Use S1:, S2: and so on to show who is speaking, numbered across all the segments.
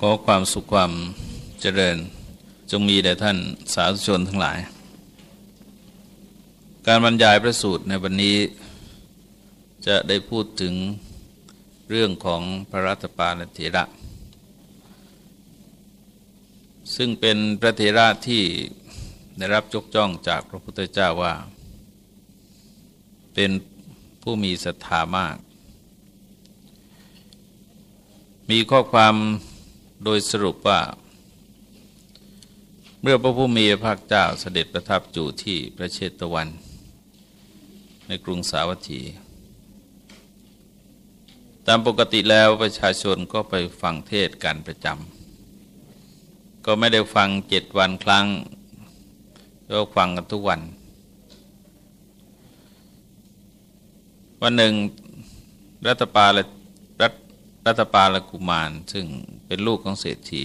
S1: ขอความสุขความเจริญจงมีแด่ท่านสาธุชนทั้งหลาย การบรรยายพระสูตรในวันนี้ จะได้พูดถึงเรื่องของพระรัตปาลเถระ ซึ่งเป็นพระเถระที่ได้รับยกจ้องจากพระพุทธเจ้าว่า เป็นผู้มีศรัทธามาก มีข้อความ โดยสรุปว่า เมื่อพระผู้มีพระภาคเจ้าเสด็จประทับอยู่ที่พระเชตวัน ในกรุงสาวัตถี ตามปกติแล้วประชาชนก็ไปฟังเทศกันประจำก็ไม่ได้ฟังเจ็ดวันครั้งก็ฟังกันทุกวัน วันหนึ่งรัตปาลรัตรัตปาลกุมาร ซึ่ง เป็นลูกของเศรษฐี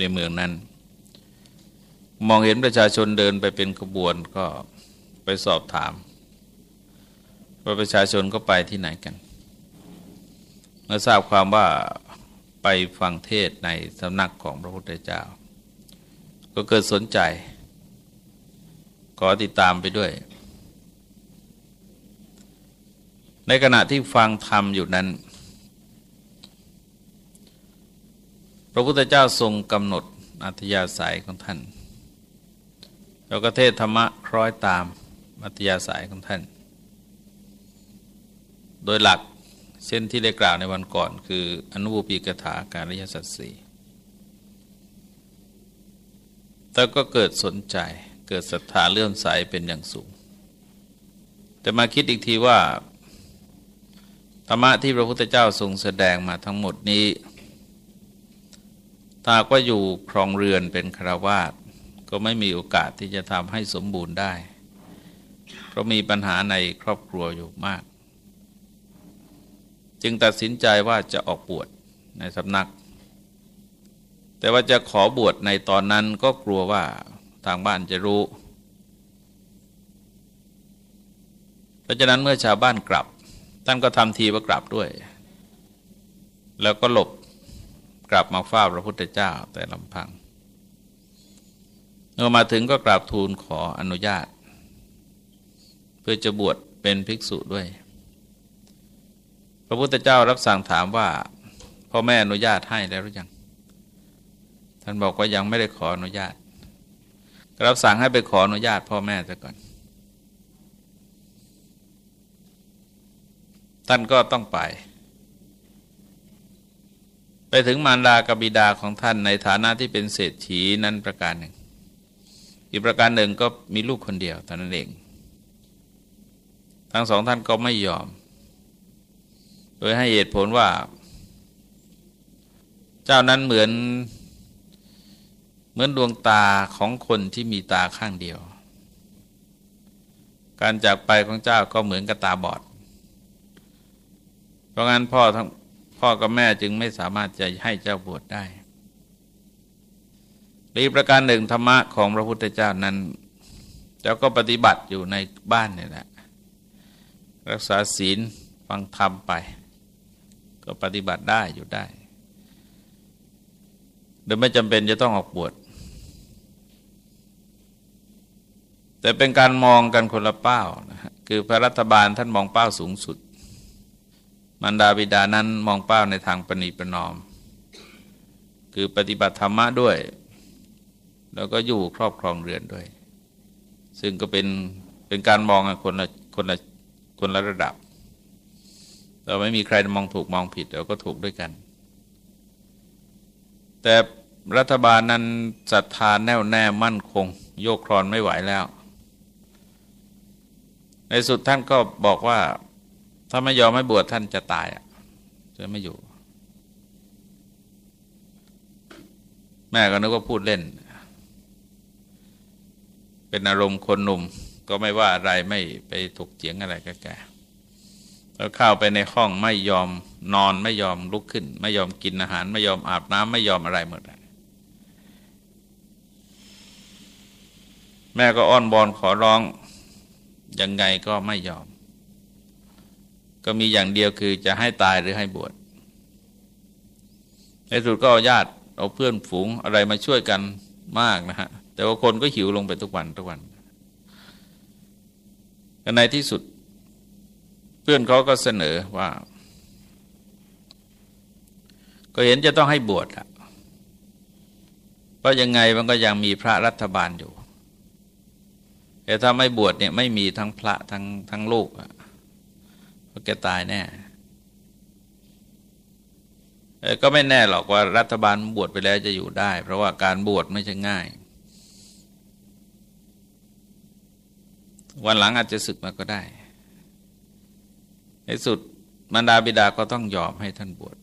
S1: ในเมืองนั้น มองเห็นประชาชนเดินไปเป็นขบวนก็ไปสอบถาม ว่าประชาชนก็ไปที่ไหนกันเมื่อทราบความว่าไปฟังเทศในสำนักของพระพุทธเจ้า ก็เกิดสนใจ ขอติดตามไปด้วย ในขณะที่ฟังธรรมอยู่นั้น พระพุทธเจ้าทรงกำหนดอัธยาศัยของท่านแล้วก็เทศธรรมะคล้อยตามอัธยาศัยของท่าน โดยหลักเช่นที่ได้กล่าวในวันก่อน คืออนุบูปีกถาการิยสัตสีแต่ก็เกิดสนใจเกิดศรัทธาเลื่อมใสเป็นอย่างสูง แต่มาคิดอีกทีว่า ธรรมะที่พระพุทธเจ้าทรงแสดงมาทั้งหมดนี้ ถ้าว่าอยู่ครองเรือนเป็นคราวาสก็ไม่มีโอกาสที่จะทำให้สมบูรณ์ได้ เพราะมีปัญหาในครอบครัวอยู่มาก จึงตัดสินใจว่าจะออกบวชในสำนัก แต่ว่าจะขอบวชในตอนนั้นก็กลัวว่าทางบ้านจะรู้ เพราะฉะนั้นเมื่อชาวบ้านกลับ ท่านก็ทำทีว่ากลับด้วย แล้วก็หลบ กลับมาเฝ้าพระพุทธเจ้าแต่ลำพังเมื่อมาถึงก็กราบทูลขออนุญาต เพื่อจะบวชเป็นภิกษุด้วย พระพุทธเจ้ารับสั่งถามว่าพ่อแม่อนุญาตให้แล้วหรือยัง ท่านบอกว่ายังไม่ได้ขออนุญาต รับสั่งให้ไปขออนุญาตพ่อแม่ซะก่อน ท่านก็ต้องไป ไปถึงมารดากบิดาของท่านในฐานะที่เป็นเศรษฐีนั้นประการหนึ่ง อีกประการหนึ่งก็มีลูกคนเดียวเท่านั้นเอง ทั้งสองท่านก็ไม่ยอม โดยให้เหตุผลว่า เจ้านั้นเหมือน เหมือนดวงตาของคนที่มีตาข้างเดียว การจากไปของเจ้าก็เหมือนกับตาบอด เพราะงั้นพ่อทั้ง พ่อกับแม่จึงไม่สามารถจะให้เจ้าบวชได้อีประการหนึ่งธรรมะของพระพุทธเจ้านั้นเจ้าก็ปฏิบัติอยู่ในบ้านนี่แหละรักษาศีลฟังธรรมไป ก็ปฏิบัติได้อยู่ได้ โดยไม่จำเป็นจะต้องออกบวชแต่เป็นการมองกันคนละเป้านะคือพระรัฐบาลท่านมองเป้าสูงสุด มันดาบิดานั้นมองเป้าในทางปณีประนอม คือปฏิบัติธรรมะด้วย แล้วก็อยู่ครอบครองเรือนด้วย ซึ่งก็เป็นเป็นการมองคนละคนละคนละระดับ เราไม่มีใครมองถูกมองผิดเราก็ถูกด้วยกัน แต่รัฐบาลนั้นศรัทธาแน่วแน่มั่นคง โยกครอนไม่ไหวแล้ว ในสุดท่านก็บอกว่า ถ้าไม่ยอมไม่บวชท่านจะตายอะจะไม่อยู่ แม่ก็นึกว่าพูดเล่น เป็นอารมณ์คนหนุ่ม ก็ไม่ว่าอะไรไม่ไปถกเถียงอะไรกับแกแล้วเข้าไปในห้องไม่ยอมนอนไม่ยอมลุกขึ้น ไม่ยอมกินอาหาร ไม่ยอมอาบน้ำไม่ยอมอะไรหมดแม่ก็อ้อนบอนขอร้องยังไงก็ไม่ยอม ก็มีอย่างเดียวคือจะให้ตายหรือให้บวชในสุดก็เอาญาติเอาเพื่อนฝูงอะไรมาช่วยกันมากนะฮะ แต่ว่าคนก็หิวลงไปทุกวันทุกวันในที่สุด เพื่อนเขาก็เสนอว่า ก็เห็นจะต้องให้บวชอะเพราะยังไงมันก็ยังมีพระรัฐบาลอยู่ แต่ถ้าไม่บวชเนี่ยไม่มีทั้งพระทั้งทั้งลูกอะ เพราแกตายแน่ก็ไม่แน่หรอกว่ารัฐบาลบวชไปแล้วจะอยู่ได้ เพราะว่าการบวชไม่ใช่ง่าย วันหลังอาจจะศึกมาก็ได้ ในสุดมารดาบิดาก็ต้องยอมให้ท่านบวช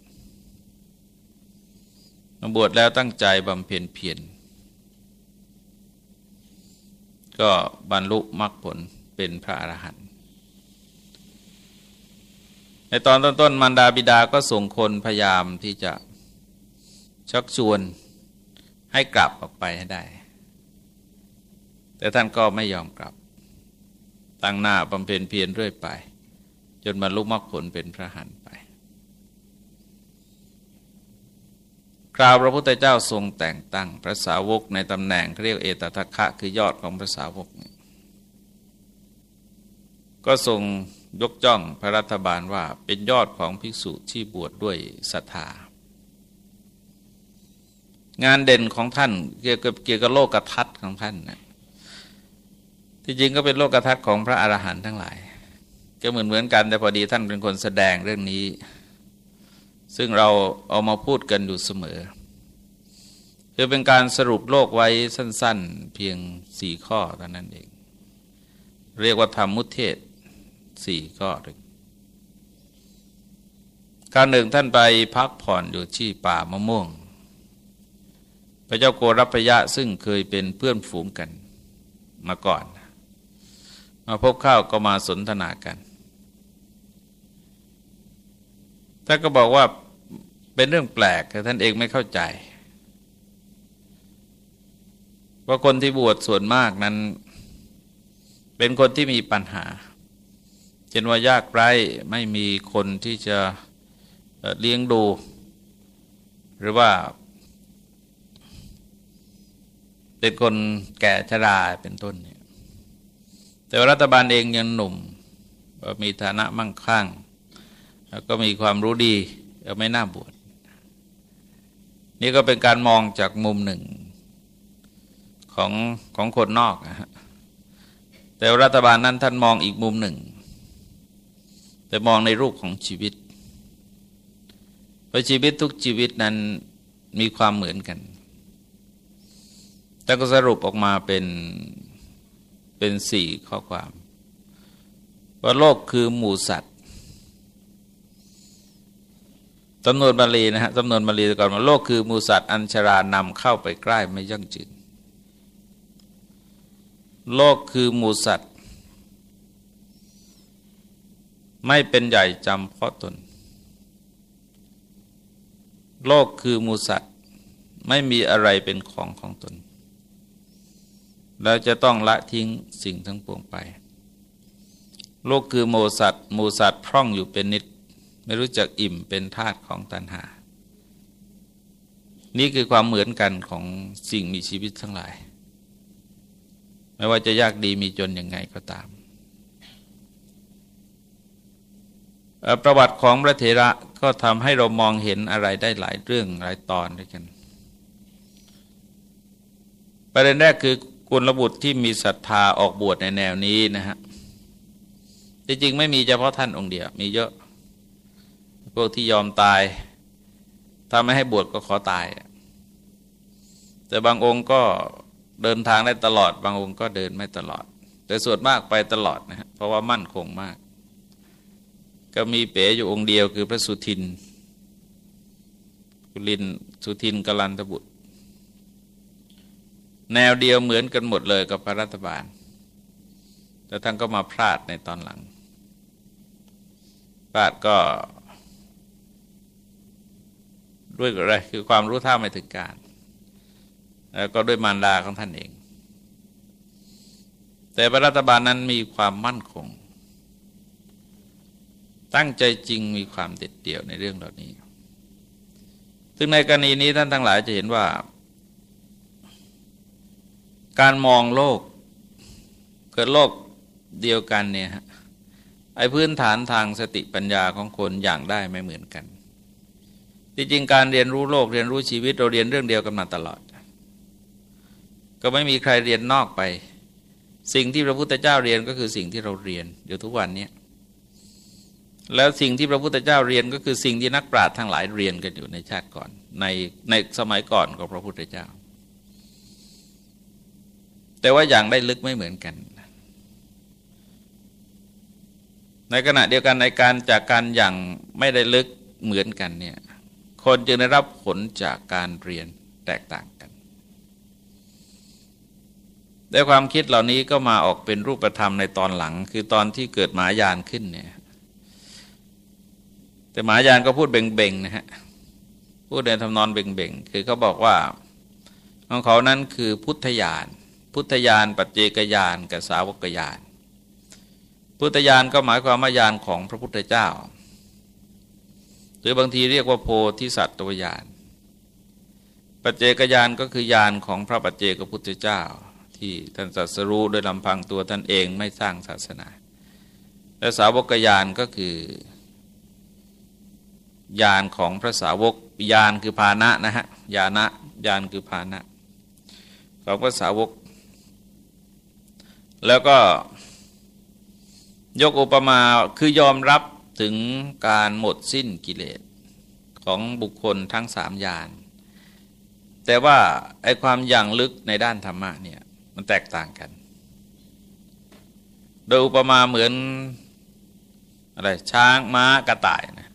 S1: มาบวชแล้วตั้งใจบำเพ็ญเพียรก็บรรลุมรรคผลเป็นพระอรหันต์ ในตอนต้นๆมารดาบิดาก็ส่งคนพยายามที่จะชักชวนให้กลับออกไปให้ได้ แต่ท่านก็ไม่ยอมกลับ ตั้งหน้าบำเพ็ญเพียรเรื่อยไป จนบรรลุมรรคผลเป็นพระหันไป คราวพระพุทธเจ้าทรงแต่งตั้งพระสาวกในตำแหน่งเรียกเอตทัคคะคือยอดของพระสาวก ก็ทรง ยกจ้องพระรัฐบาลว่าเป็นยอดของภิกษุที่บวชดด้วยศรัทธางานเด่นของท่านเกี่ยวกับเกี่ยวกับโลกทัศน์ของท่านนะที่จริงก็เป็นโลกทัศน์ของพระอรหันต์ทั้งหลาย ก็เหมือนเหมือนกันแต่พอดีท่านเป็นคนแสดงเรื่องนี้ ซึ่งเราเอามาพูดกันอยู่เสมอคือเป็นการสรุปโลกไว้สั้น ๆ เพียงสี่ข้อเท่านั้นเอง เรียกว่าธรรมมุเทศ สี่ข้อหนึ่งการหนึ่งท่านไปพักผ่อนอยู่ที่ป่ามะม่วง พระเจ้าโกรพยะซึ่งเคยเป็นเพื่อนฝูงกันมาก่อน มาพบข้าวก็มาสนทนากันท่านก็บอกว่าเป็นเรื่องแปลกแต่ท่านเองไม่เข้าใจว่าคนที่บวชส่วนมากนั้น เป็นคนที่มีปัญหา เช่นว่ายากไร้ไม่มีคนที่จะเลี้ยงดู หรือว่า เป็นคนแก่ชราเป็นต้นเนี่ยแต่รัฐบาลเองยังหนุ่มมีฐานะมั่งคั่ง แล้วก็มีความรู้ดีไม่น่าบวชนี่ก็เป็นการมองจากมุมหนึ่งของของคนนอกนะฮะแต่รัฐบาลนั้นท่านมองอีกมุมหนึ่ง แต่มองในรูปของชีวิตเพราะชีวิตทุกชีวิตนั้นมีความเหมือนกัน แต่ก็สรุปออกมาเป็นเป็นสี่ข้อความ ว่าโลกคือหมู่สัตว์จำนวนบาลีนะฮะจำนวนบาลีก่อนว่าโลกคือหมูสัตว์อัญชรานำเข้าไปใกล้ไม่ยั่งยืนโลกคือหมูสัตว์ ไม่เป็นใหญ่จำเพราะตน โลกคือมูสัตไม่มีอะไรเป็นของของตน แล้วจะต้องละทิ้งสิ่งทั้งปวงไป โลกคือโมสัตมูสัตพร่องอยู่เป็นนิด ไม่รู้จักอิ่มเป็นธาตุของตัณหา นี่คือความเหมือนกันของสิ่งมีชีวิตทั้งหลาย ไม่ว่าจะยากดีมีจนยังไงก็ตาม ประวัติของพระเถระก็ทำให้เรามองเห็นอะไรได้หลายเรื่องหลายตอนด้วยกัน ประเด็นแรกคือกุลบุตรที่มีศรัทธาออกบวชในแนวนี้นะฮะจริงๆไม่มีเฉพาะท่านองค์เดียว มีเยอะ พวกที่ยอมตาย ถ้าไม่ให้บวชก็ขอตาย แต่บางองค์ก็เดินทางได้ตลอด บางองค์ก็เดินไม่ตลอด แต่ส่วนมากไปตลอดนะฮะเพราะว่ามั่นคงมาก ก็มีเป๋อยู่องค์เดียวคือพระสุทินกุลินสุทินกลันตบุตร แนวเดียวเหมือนกันหมดเลยกับพระรัฐบาล แต่ท่านก็มาพลาดในตอนหลังพลาดก็ ด้วยอะไรคือความรู้เท่าไม่ถึงการ แล้วก็ด้วยมารดาของท่านเอง แต่พระรัฐบาลนั้นมีความมั่นคง ตั้งใจจริงมีความเด็ดเดี่ยวในเรื่องเหล่านี้ ซึ่งในกรณีนี้ท่านทั้งหลายจะเห็นว่า การมองโลก เกิดโลกเดียวกันเนี่ยไอ้พื้นฐานทางสติปัญญาของคนอย่างได้ไม่เหมือนกันที่จริงการเรียนรู้โลกเรียนรู้ชีวิตเราเรียนเรื่องเดียวกันมาตลอด ก็ไม่มีใครเรียนนอกไป สิ่งที่พระพุทธเจ้าเรียนก็คือสิ่งที่เราเรียนอยู่ทุกวันนี้ แล้วสิ่งที่พระพุทธเจ้าเรียนก็คือสิ่งที่นักปราชญ์ทั้งหลายเรียนกันอยู่ในชาติก่อน ในในสมัยก่อนของพระพุทธเจ้า แต่ว่าอย่างได้ลึกไม่เหมือนกัน ในขณะเดียวกันในการจากการอย่างไม่ได้ลึกเหมือนกันเนี่ยคนจึงได้รับผลจากการเรียนแตกต่างกันแต่ความคิดเหล่านี้ก็มาออกเป็นรูปธรรมในตอนหลัง คือตอนที่เกิดหมายานขึ้นเนี่ย แต่หมายานก็พูดเบ่งๆนะฮะพูดในทำนอนเบ่งๆคือเขาบอกว่าของเขานั้นคือพุทธญาณพุทธญาณปัจเจกญาณกับสาวกญาณพุทธญาณก็หมายความว่าญาณของพระพุทธเจ้า หรือบางทีเรียกว่าโพธิสัตว์ญาณปัจเจกญาณก็คือญาณของพระปัจเจกพุทธเจ้า ที่ท่านสัสรู้โดยลำพังตัวท่านเองไม่สร้างศาสนา และสาวกญาณก็คือ ยานของพระสาวกยานคือภาณะนะฮะยานะยานคือภาณะของพระสาวก แล้วก็ยกอุปมาคือยอมรับถึงการหมดสิ้นกิเลสของบุคคลทั้งสามยาน แต่ว่าไอความอย่างลึกในด้านธรรมะเนี่ยมันแตกต่างกัน โดยอุปมาเหมือนอะไรช้างม้ากระต่ายนะ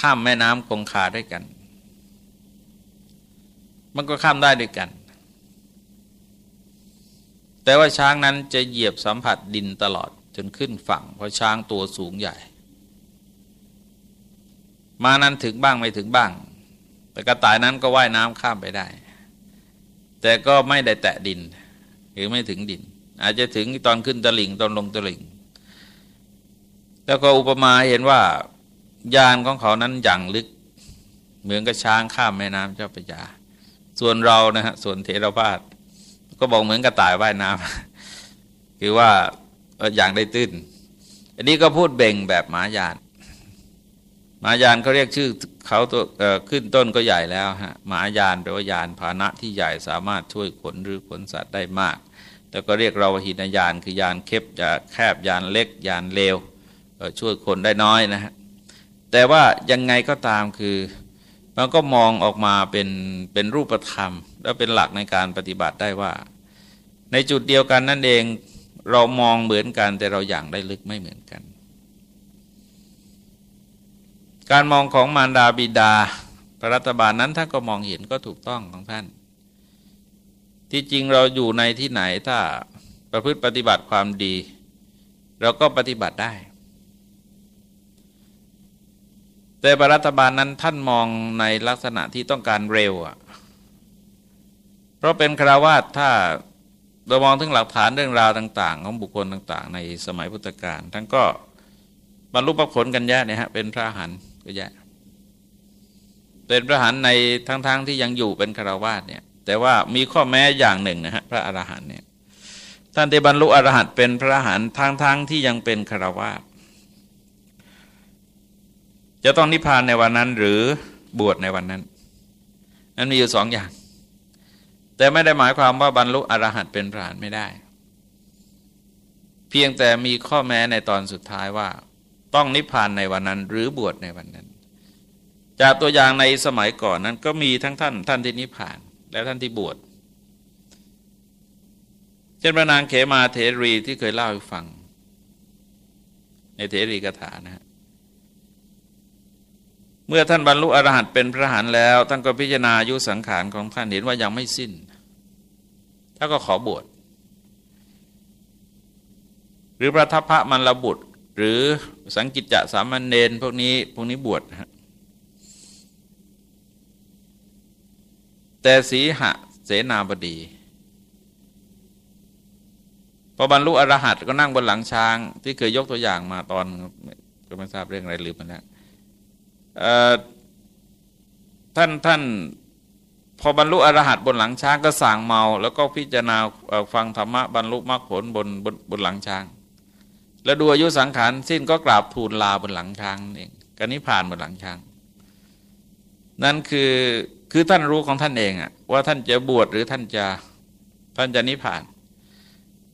S1: ข้ามแม่น้ำคงคาด้วยกัน มันก็ข้ามได้ด้วยกัน แต่ว่าช้างนั้นจะเหยียบสัมผัสดินตลอดจนขึ้นฝั่ง เพราะช้างตัวสูงใหญ่ มานั้นถึงบ้างไม่ถึงบ้าง แต่กระต่ายนั้นก็ว่ายน้ำข้ามไปได้ แต่ก็ไม่ได้แตะดิน หรือไม่ถึงดิน อาจจะถึงตอนขึ้นตะลิ่งตอนลงตะลิ่งแล้วก็อุปมาเห็นว่า ยานของเขานั้นอย่างลึก เหมือนกับช้างข้ามแม่น้ำเจ้าพระยา ส่วนเรานะฮะส่วนเทรวาสก็บอกเหมือนกับตายว่ายน้ำคือว่าอย่างได้ตื้น อันนี้ก็พูดเบ่งแบบหมายานหมายานเขาเรียกชื่อเขาตัวขึ้นต้นก็ใหญ่แล้วฮะหมายานแปลว่ายานพาหนะที่ใหญ่สามารถช่วยขนหรือขนสัตว์ได้มากแล้วก็เรียกเราหินยานคือยานเค็บจะแคบยานเล็กยานเลวช่วยคนได้น้อยนะฮะ แต่ว่ายังไงก็ตามคือมันก็มองออกมาเป็นเป็นรูปธรรม และเป็นหลักในการปฏิบัติได้ว่า ในจุดเดียวกันนั่นเองเรามองเหมือนกันแต่เราอย่างได้ลึกไม่เหมือนกัน การมองของมารดาบิดา พระรัฐบาลนั้นท่านก็มองเห็นก็ถูกต้องของท่าน ที่จริงเราอยู่ในที่ไหนถ้าประพฤติปฏิบัติความดี เราก็ปฏิบัติได้ แต่รัฐบาลนั้นท่านมองในลักษณะที่ต้องการเร็วอะ เพราะเป็นคราวาสถ้าเรามองถึงหลักฐานเรื่องราวต่าง ๆ ของบุคคลต่าง ๆ ในสมัยพุทธกาลท่านก็บรรลุพระผลกันแย่เนี่ยฮะเป็นพระหันก็แย่เป็นพระหันในทั้งๆทที่ยังอยู่เป็นคราวาสเนี่ยแต่ว่ามีข้อแม้อย่างหนึ่งนะฮะพระอรหันเนี่ยท่านได้บรรลุอรหันเป็นพระหันทั้งๆทที่ยังเป็นคราวาส จะต้องนิพพานในวันนั้นหรือบวชในวันนั้น นั้นมีอยู่สองอย่าง แต่ไม่ได้หมายความว่าบรรลุอรหัตเป็นพระหันไม่ได้ เพียงแต่มีข้อแม้ในตอนสุดท้ายว่า ต้องนิพพานในวันนั้น หรือบวชในวันนั้น จากตัวอย่างในสมัยก่อนนั้นก็มีทั้งท่าน ท่านที่นิพพาน และท่านที่บวชเช่นพระนางเขมาเทรีที่เคยเล่าให้ฟัง ในเทรีกถานะฮะ เมื่อท่านบรรลุอรหัตเป็นพระหันแล้ว ท่านก็พิจารณาอายุสังขารของท่านเห็นว่ายังไม่สิ้นท่านก็ขอบวชหรือพระทัพพระมันระบุตร หรือสังกิจจะสามัญเนนพวกนี้พวกนี้บวชแต่สีหะเสนาบดีพอบรรลุอรหัตก็นั่งบนหลังช้าง ที่เคยยกตัวอย่างมาตอนก็ไม่ทราบเรื่องอะไรลืมไปแล้ว ท่านท่านพอบรรลุอรหัตบนหลังช้างก็สั่งเมา แล้วก็พิจารณาฟังธรรมะบรรลุมรรคผลบนบนบนหลังช้าง แล้วดูอายุสังขารสิ้นก็กราบทูลลาบนหลังช้างเองกันนี้ผ่านบนหลังช้าง นั่นคือคือท่านรู้ของท่านเองอะว่าท่านจะบวชหรือท่านจะท่านจะนิพพาน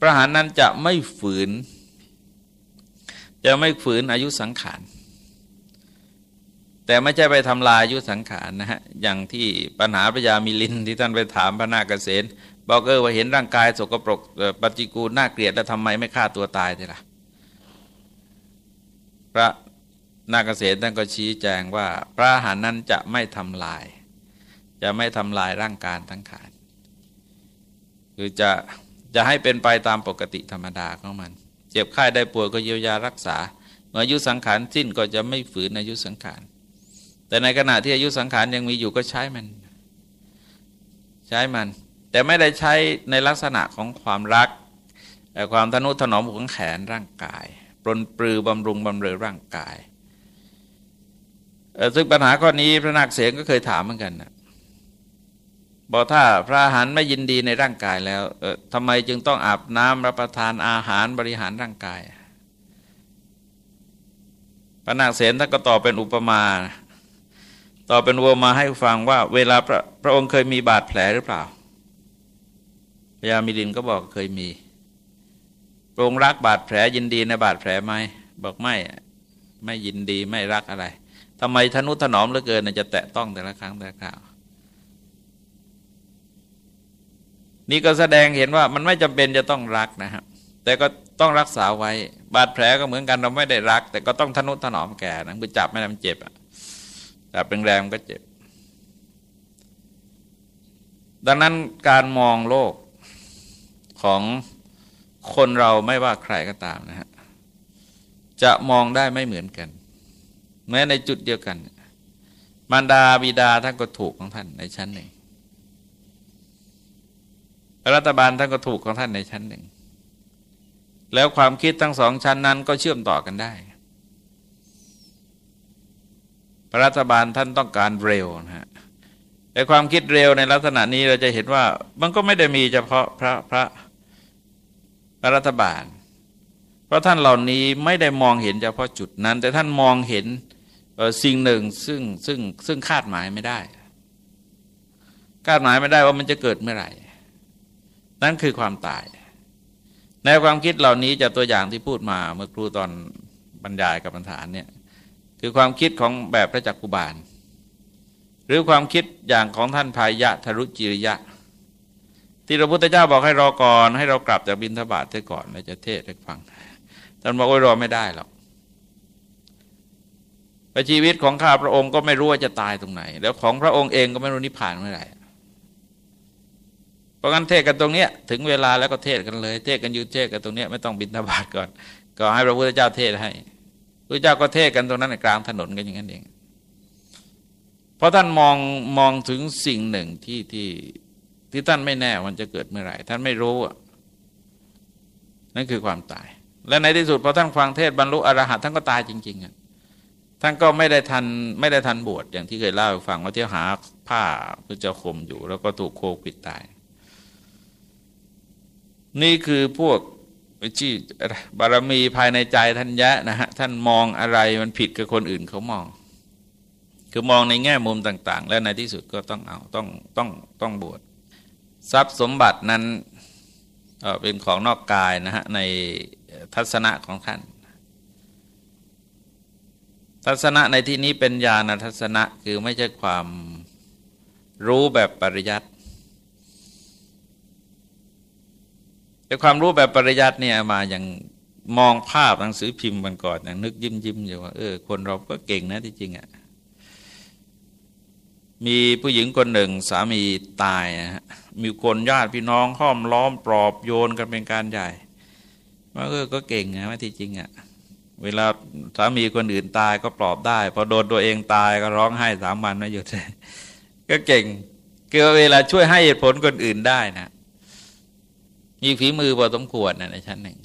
S1: ประหารนั้นจะไม่ฝืน จะไม่ฝืนอายุสังขาร แต่ไม่ใช่ไปทำลายยุสังขารนะฮะอย่างที่ปัญหาพญามิลินที่ท่านไปถามพระนาคเษนบอกเออว่าเห็นร่างกายสกปรกปฏิกูลน่าเกลียดแล้วทำไมไม่ฆ่าตัวตายทีละพระนาคเษนท่านก็ชี้แจงว่า พระหารนั้นจะไม่ทำลาย จะไม่ทำลายร่างกายทั้งขานคือจะจะให้เป็นไปตามปกติธรรมดาของมัน เจ็บไข้ได้ป่วยก็เยียวยารักษา เมื่ออายุสังขารสิ้นก็จะไม่ฝืนอายุสังขาร แต่ในขณะที่อายุสังขารยังมีอยู่ก็ใช้มัน ใช้มัน แต่ไม่ได้ใช้ในลักษณะของความรักแต่ความทนุถนอมของแขนร่างกาย ปรนปรือบำรุงบำเรอร่างกายซึ่งปัญหาข้อนี้พระนักเสียงก็เคยถามเหมือนกันนะบอกถ้าพระหันไม่ยินดีในร่างกายแล้วทำไมจึงต้องอาบน้ำรับประทานอาหารบริหารร่างกายพระนักเสียนท่านก็ตอบเป็นอุปมา ต่อเป็นวัวมาให้ฟังว่า เวลาพระพระองค์เคยมีบาดแผลหรือเปล่าพญามิลินก็บอกเคยมีพระองค์รักบาดแผลยินดีในบาดแผลไหมบอกไม่ไม่ยินดีไม่รักอะไรทำไมทนุถนอมเหลือเกินจะแตะต้องแต่ละครั้งแต่ละคราวนี่ก็แสดงเห็นว่ามันไม่จำเป็นจะต้องรักนะครับแต่ก็ต้องรักษาไว้ บาดแผลก็เหมือนกันเราไม่ได้รัก แต่ก็ต้องทนุถนอมแก่นะคือจับไม่ได้มันเจ็บอะ จับแรงๆก็เจ็บ ดังนั้นการมองโลกของคนเราไม่ว่าใครก็ตามนะฮะจะมองได้ไม่เหมือนกัน แม้ในจุดเดียวกัน มารดาบิดาท่านก็ถูกของท่านในชั้นหนึ่งรัฐบาลท่านก็ถูกของท่านในชั้นหนึ่ง แล้วความคิดทั้งสองชั้นนั้นก็เชื่อมต่อกันได้ รัฐบาลท่านต้องการเร็วนะฮะแต่ความคิดเร็วในลักษณะนี้เราจะเห็นว่ามันก็ไม่ได้มีเฉพาะพระพระรัฐบาล เพราะท่านเหล่านี้ไม่ได้มองเห็นเฉพาะจุดนั้น แต่ท่านมองเห็นสิ่งหนึ่งซึ่งซึ่งซึ่งคาดหมายไม่ได้ คาดหมายไม่ได้ว่ามันจะเกิดเมื่อไหร่ นั่นคือความตาย ในความคิดเหล่านี้จะตัวอย่างที่พูดมาเมื่อครูตอนบรรยายกับปัญฐานเนี่ย คือความคิดของแบบพระจักกุบาล หรือความคิดอย่างของท่านพายะทรุจิริยะ ที่พระพุทธเจ้าบอกให้รอก่อนให้เรากลับจากบินทบาทเสียก่อนแล้วจะเทศให้ฟังท่านบอกว่ารอไม่ได้หรอกประชีวิตของข้าพระองค์ก็ไม่รู้ว่าจะตายตรงไหน แล้วของพระองค์เองก็ไม่รู้นิพพานเมื่อไหร่เพราะงั้นเทศกันตรงเนี้ยถึงเวลาแล้วก็เทศกันเลย เทศกันยืนเทศกันตรงเนี้ยไม่ต้องบินทบาทก่อน ก็ให้พระพุทธเจ้าเทศให้ พระเจ้าก็เทศกันตรงนั้นในกลางถนนกันอย่างนั้นเอง เพราะท่านมองมองถึงสิ่งหนึ่งที่ที่ที่ท่านไม่แน่มันจะเกิดเมื่อไหร่ ท่านไม่รู้อะนั่นคือความตาย และในที่สุดพอท่านฟังเทศบรรลุอรหัตท่านก็ตายจริงๆอะท่านก็ไม่ได้ทันไม่ได้ทันบวชอย่างที่เคยเล่าให้ฟังว่าเที่ยวหาผ้าเพื่อจะข่มอยู่ แล้วก็ถูกโควิดตาย นี่คือพวก ที่บารมีภายในใจท่านยะนะฮะท่านมองอะไรมันผิดกับคนอื่นเขามอง คือมองในแง่มุมต่าง ๆ และในที่สุดก็ต้องเอาต้องต้องต้องบวชทรัพย์สมบัตินั้นเป็นของนอกกายนะฮะในทัศนะของท่าน ทัศนะในที่นี้เป็นญาณทัศนะคือไม่ใช่ความรู้แบบปริยัติ แต่ความรู้แบบปริยัติเนี่ยมาอย่างมองภาพหนังสือพิมพ์มันก่อนอย่างนึกยิ้มยิ้มอยู่ว่าเออคนเราก็เก่งนะที่จริงอะ่ะมีผู้หญิงคนหนึ่งสามีตายนะฮะมีคนญาติพี่น้องห้อมล้อมปลอบโยนกันเป็นการใหญ่ว่าเออก็เก่งนะที่จริงอะ่ะเวลาสามีคนอื่นตายก็ปลอบได้ พอโดนตัวเองตายก็ร้องไห้สามวันไม่หยุดก็เก่งคือเวลาช่วยให้เหตุผลคนอื่นได้นะ มีฝีมือพอสมควรนะในชั้นหนึ่ง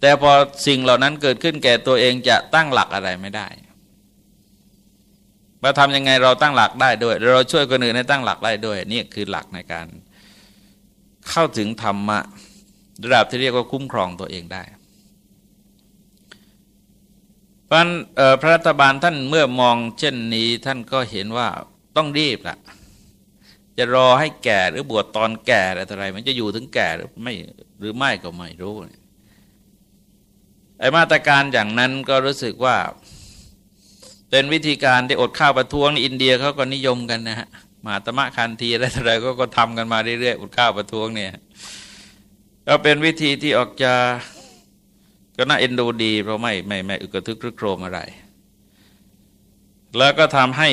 S1: แต่พอสิ่งเหล่านั้นเกิดขึ้นแก่ตัวเองจะตั้งหลักอะไรไม่ได้ว่าทำยังไงเราตั้งหลักได้ด้วย เราช่วยคนอื่นให้ตั้งหลักได้ด้วยนี่คือหลักในการเข้าถึงธรรมะระดับที่เรียกว่าคุ้มครองตัวเองได้พระพระรัฐบาลท่านเมื่อมองเช่นนี้ท่านก็เห็นว่าต้องรีบล่ะ จะรอให้แก่หรือบวชตอนแก่อะไรมันจะอยู่ถึงแก่หรือไม่หรือไม่ก็ไม่รู้ไอมาตรการอย่างนั้นก็รู้สึกว่า เป็นวิธีการที่อดข้าวประท้วงอินเดียเขาก็นิยมกันนะฮะมาตมะคันทีอะไรอะไรก็ก็ทำกันมาเรื่อยๆอดข้าวประท้วงเนี่ยก็เป็นวิธีที่ออกจะก็น่าเอ็นดูดีเพราะไม่ไม่ไม่อึกระทึกรึกโครมอะไร แล้วก็ทำให้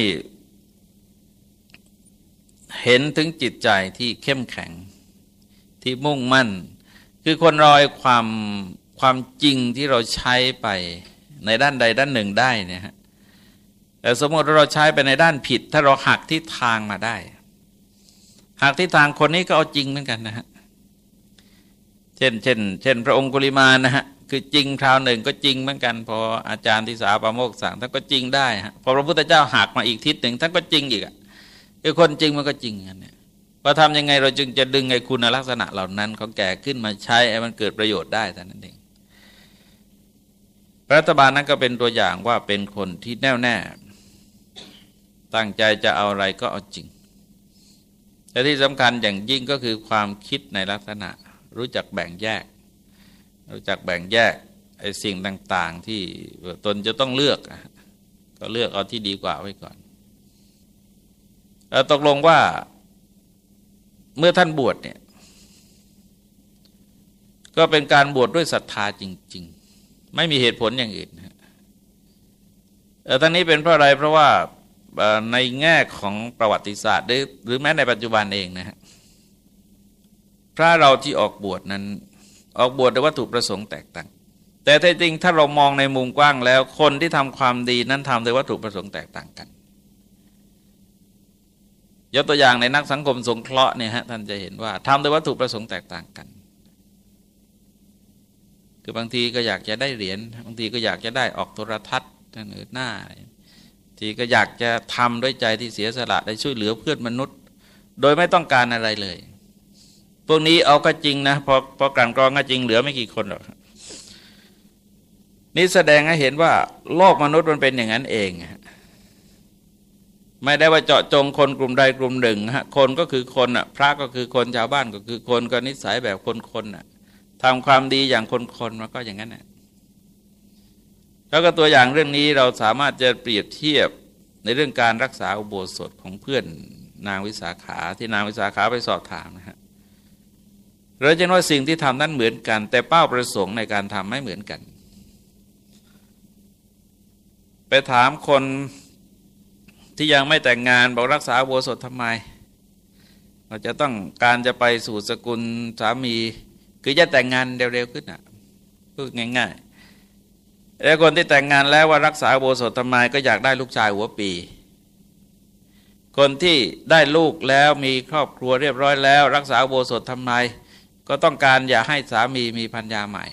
S1: เห็นถึงจิตใจที่เข้มแข็งที่มุ่งมั่น คือคนรอยความความจริงที่เราใช้ไปในด้านใดด้านหนึ่งได้เนี่ยฮะแต่สมมติเราใช้ไปในด้านผิด ถ้าเราหักที่ทางมาได้หักที่ทางคนนี้ก็เอาจริงเหมือนกันนะฮะเช่นเช่น เช่น พระองค์กุลิมานะฮะคือจริงคราวหนึ่งก็จริงเหมือนกัน พออาจารย์ที่สาปาโมกสั่งท่านก็จริงได้ฮะพอพระพุทธเจ้าหักมาอีกทิศหนึ่งท่านก็จริงอีกอะ คือคนจริงมันก็จริงกันเนี่ยพอทำยังไงเราจึงจะดึงไอ้คุณลักษณะเหล่านั้นของแก่ขึ้นมาใช้ให้มันเกิดประโยชน์ได้แต่นั้นเองรัฐบาลนั้นก็เป็นตัวอย่างว่าเป็นคนที่แน่วแน่ ตั้งใจจะเอาอะไรก็เอาจริง แต่ที่สำคัญอย่างยิ่งก็คือความคิดในลักษณะ รู้จักแบ่งแยก รู้จักแบ่งแยกไอ้สิ่งต่าง ๆ ที่ตนจะต้องเลือก ก็เลือกเอาที่ดีกว่าไว้ก่อน ตกลงว่าเมื่อท่านบวชเนี่ยก็เป็นการบวชดด้วยศรัทธาจริง ๆ ไม่มีเหตุผลอย่างอื่นเออทั้งนี้เป็นเพราะอะไรเพราะว่าในแง่ของประวัติศาสตร์หรือแม้ในปัจจุบันเองนะฮะพระเราที่ออกบวชนั้น ออกบวชด้วยวัตถุประสงค์แตกต่าง แต่แท้จริงถ้าเรามองในมุมกว้างแล้ว คนที่ทำความดีนั้นทำโดยวัตถุประสงค์แตกต่างกัน ยกตัวอย่างในนักสังคมสงเคราะห์เนี่ยฮะท่านจะเห็นว่าทำโดยวัตถุประสงค์แตกต่างกัน คือบางทีก็อยากจะได้เหรียญบางทีก็อยากจะได้ออกโทรทัศน์ท่านอื่นหน้าทีก็อยากจะทำด้วยใจที่เสียสละได้ช่วยเหลือเพื่อนมนุษย์ โดยไม่ต้องการอะไรเลย พวกนี้เอาก็จริงนะพอพอกลั่นกรองก็จริงเหลือไม่กี่คนหรอกนี่แสดงให้เห็นว่าโลกมนุษย์มันเป็นอย่างนั้นเอง ไม่ได้ว่าเจาะจงคนกลุ่มใดกลุ่มหนึ่งฮะคนก็คือคนอะพระก็คือคนชาวบ้านก็คือคนก็นิสัยแบบคนคนอะทำความดีอย่างคนคนมันก็อย่างนั้นน่ะแล้วก็ตัวอย่างเรื่องนี้เราสามารถจะเปรียบเทียบในเรื่องการรักษาอุโบสถของเพื่อนนางวิสาขาที่นางวิสาขาไปสอบถามนะฮะเราจะว่าสิ่งที่ทำนั้นเหมือนกัน แต่เป้าประสงค์ในการทำไม่เหมือนกัน ไปถามคน ที่ยังไม่แต่งงานบอกรักษาโบสถทำไม เราจะต้องการจะไปสู่สกุลสามี คือจะแต่งงานเร็วๆขึ้นอะพูดง่ายๆแล้วคนที่แต่งงานแล้วว่ารักษาโบสถทำไมก็อยากได้ลูกชายหัวปี คนที่ได้ลูกแล้วมีครอบครัวเรียบร้อยแล้ว รักษาโบสถทำไม ก็ต้องการอย่าให้สามีมีพัญญาใหม่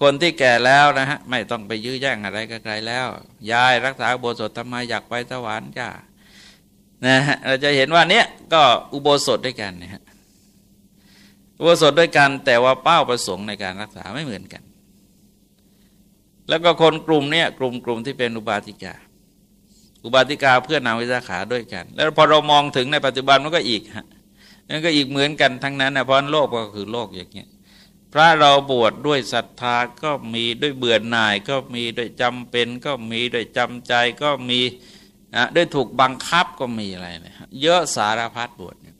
S1: คนที่แก่แล้วนะฮะไม่ต้องไปยื้อแย่งอะไรกับใครแล้ว ยายรักษาอุโบสถทำไมอยากไปสวรรค์จ้านะฮะเราจะเห็นว่าเนี้ยก็อุโบสถด้วยกันนะฮะอุโบสถด้วยกันแต่ว่าเป้าประสงค์ในการรักษาไม่เหมือนกัน แล้วก็คนกลุ่มเนี้ยกลุ่มกลุ่มที่เป็นอุบาติกา อุบาติกาเพื่อนนาวิสาขาด้วยกัน แล้วพอเรามองถึงในปัจจุบันมันก็อีกฮะนั่นก็อีกเหมือนกันทั้งนั้นนะเพราะโลกก็คือโลกอย่างเงี้ย พระเราบวชดด้วยศรัทธาก็มีด้วยเบื่อหน่ายก็มีด้วยจำเป็นก็มีด้วยจำใจก็มีนะด้วยถูกบังคับก็มีอะไรเนี่ยเยอะสารพัดบวชเนี่ย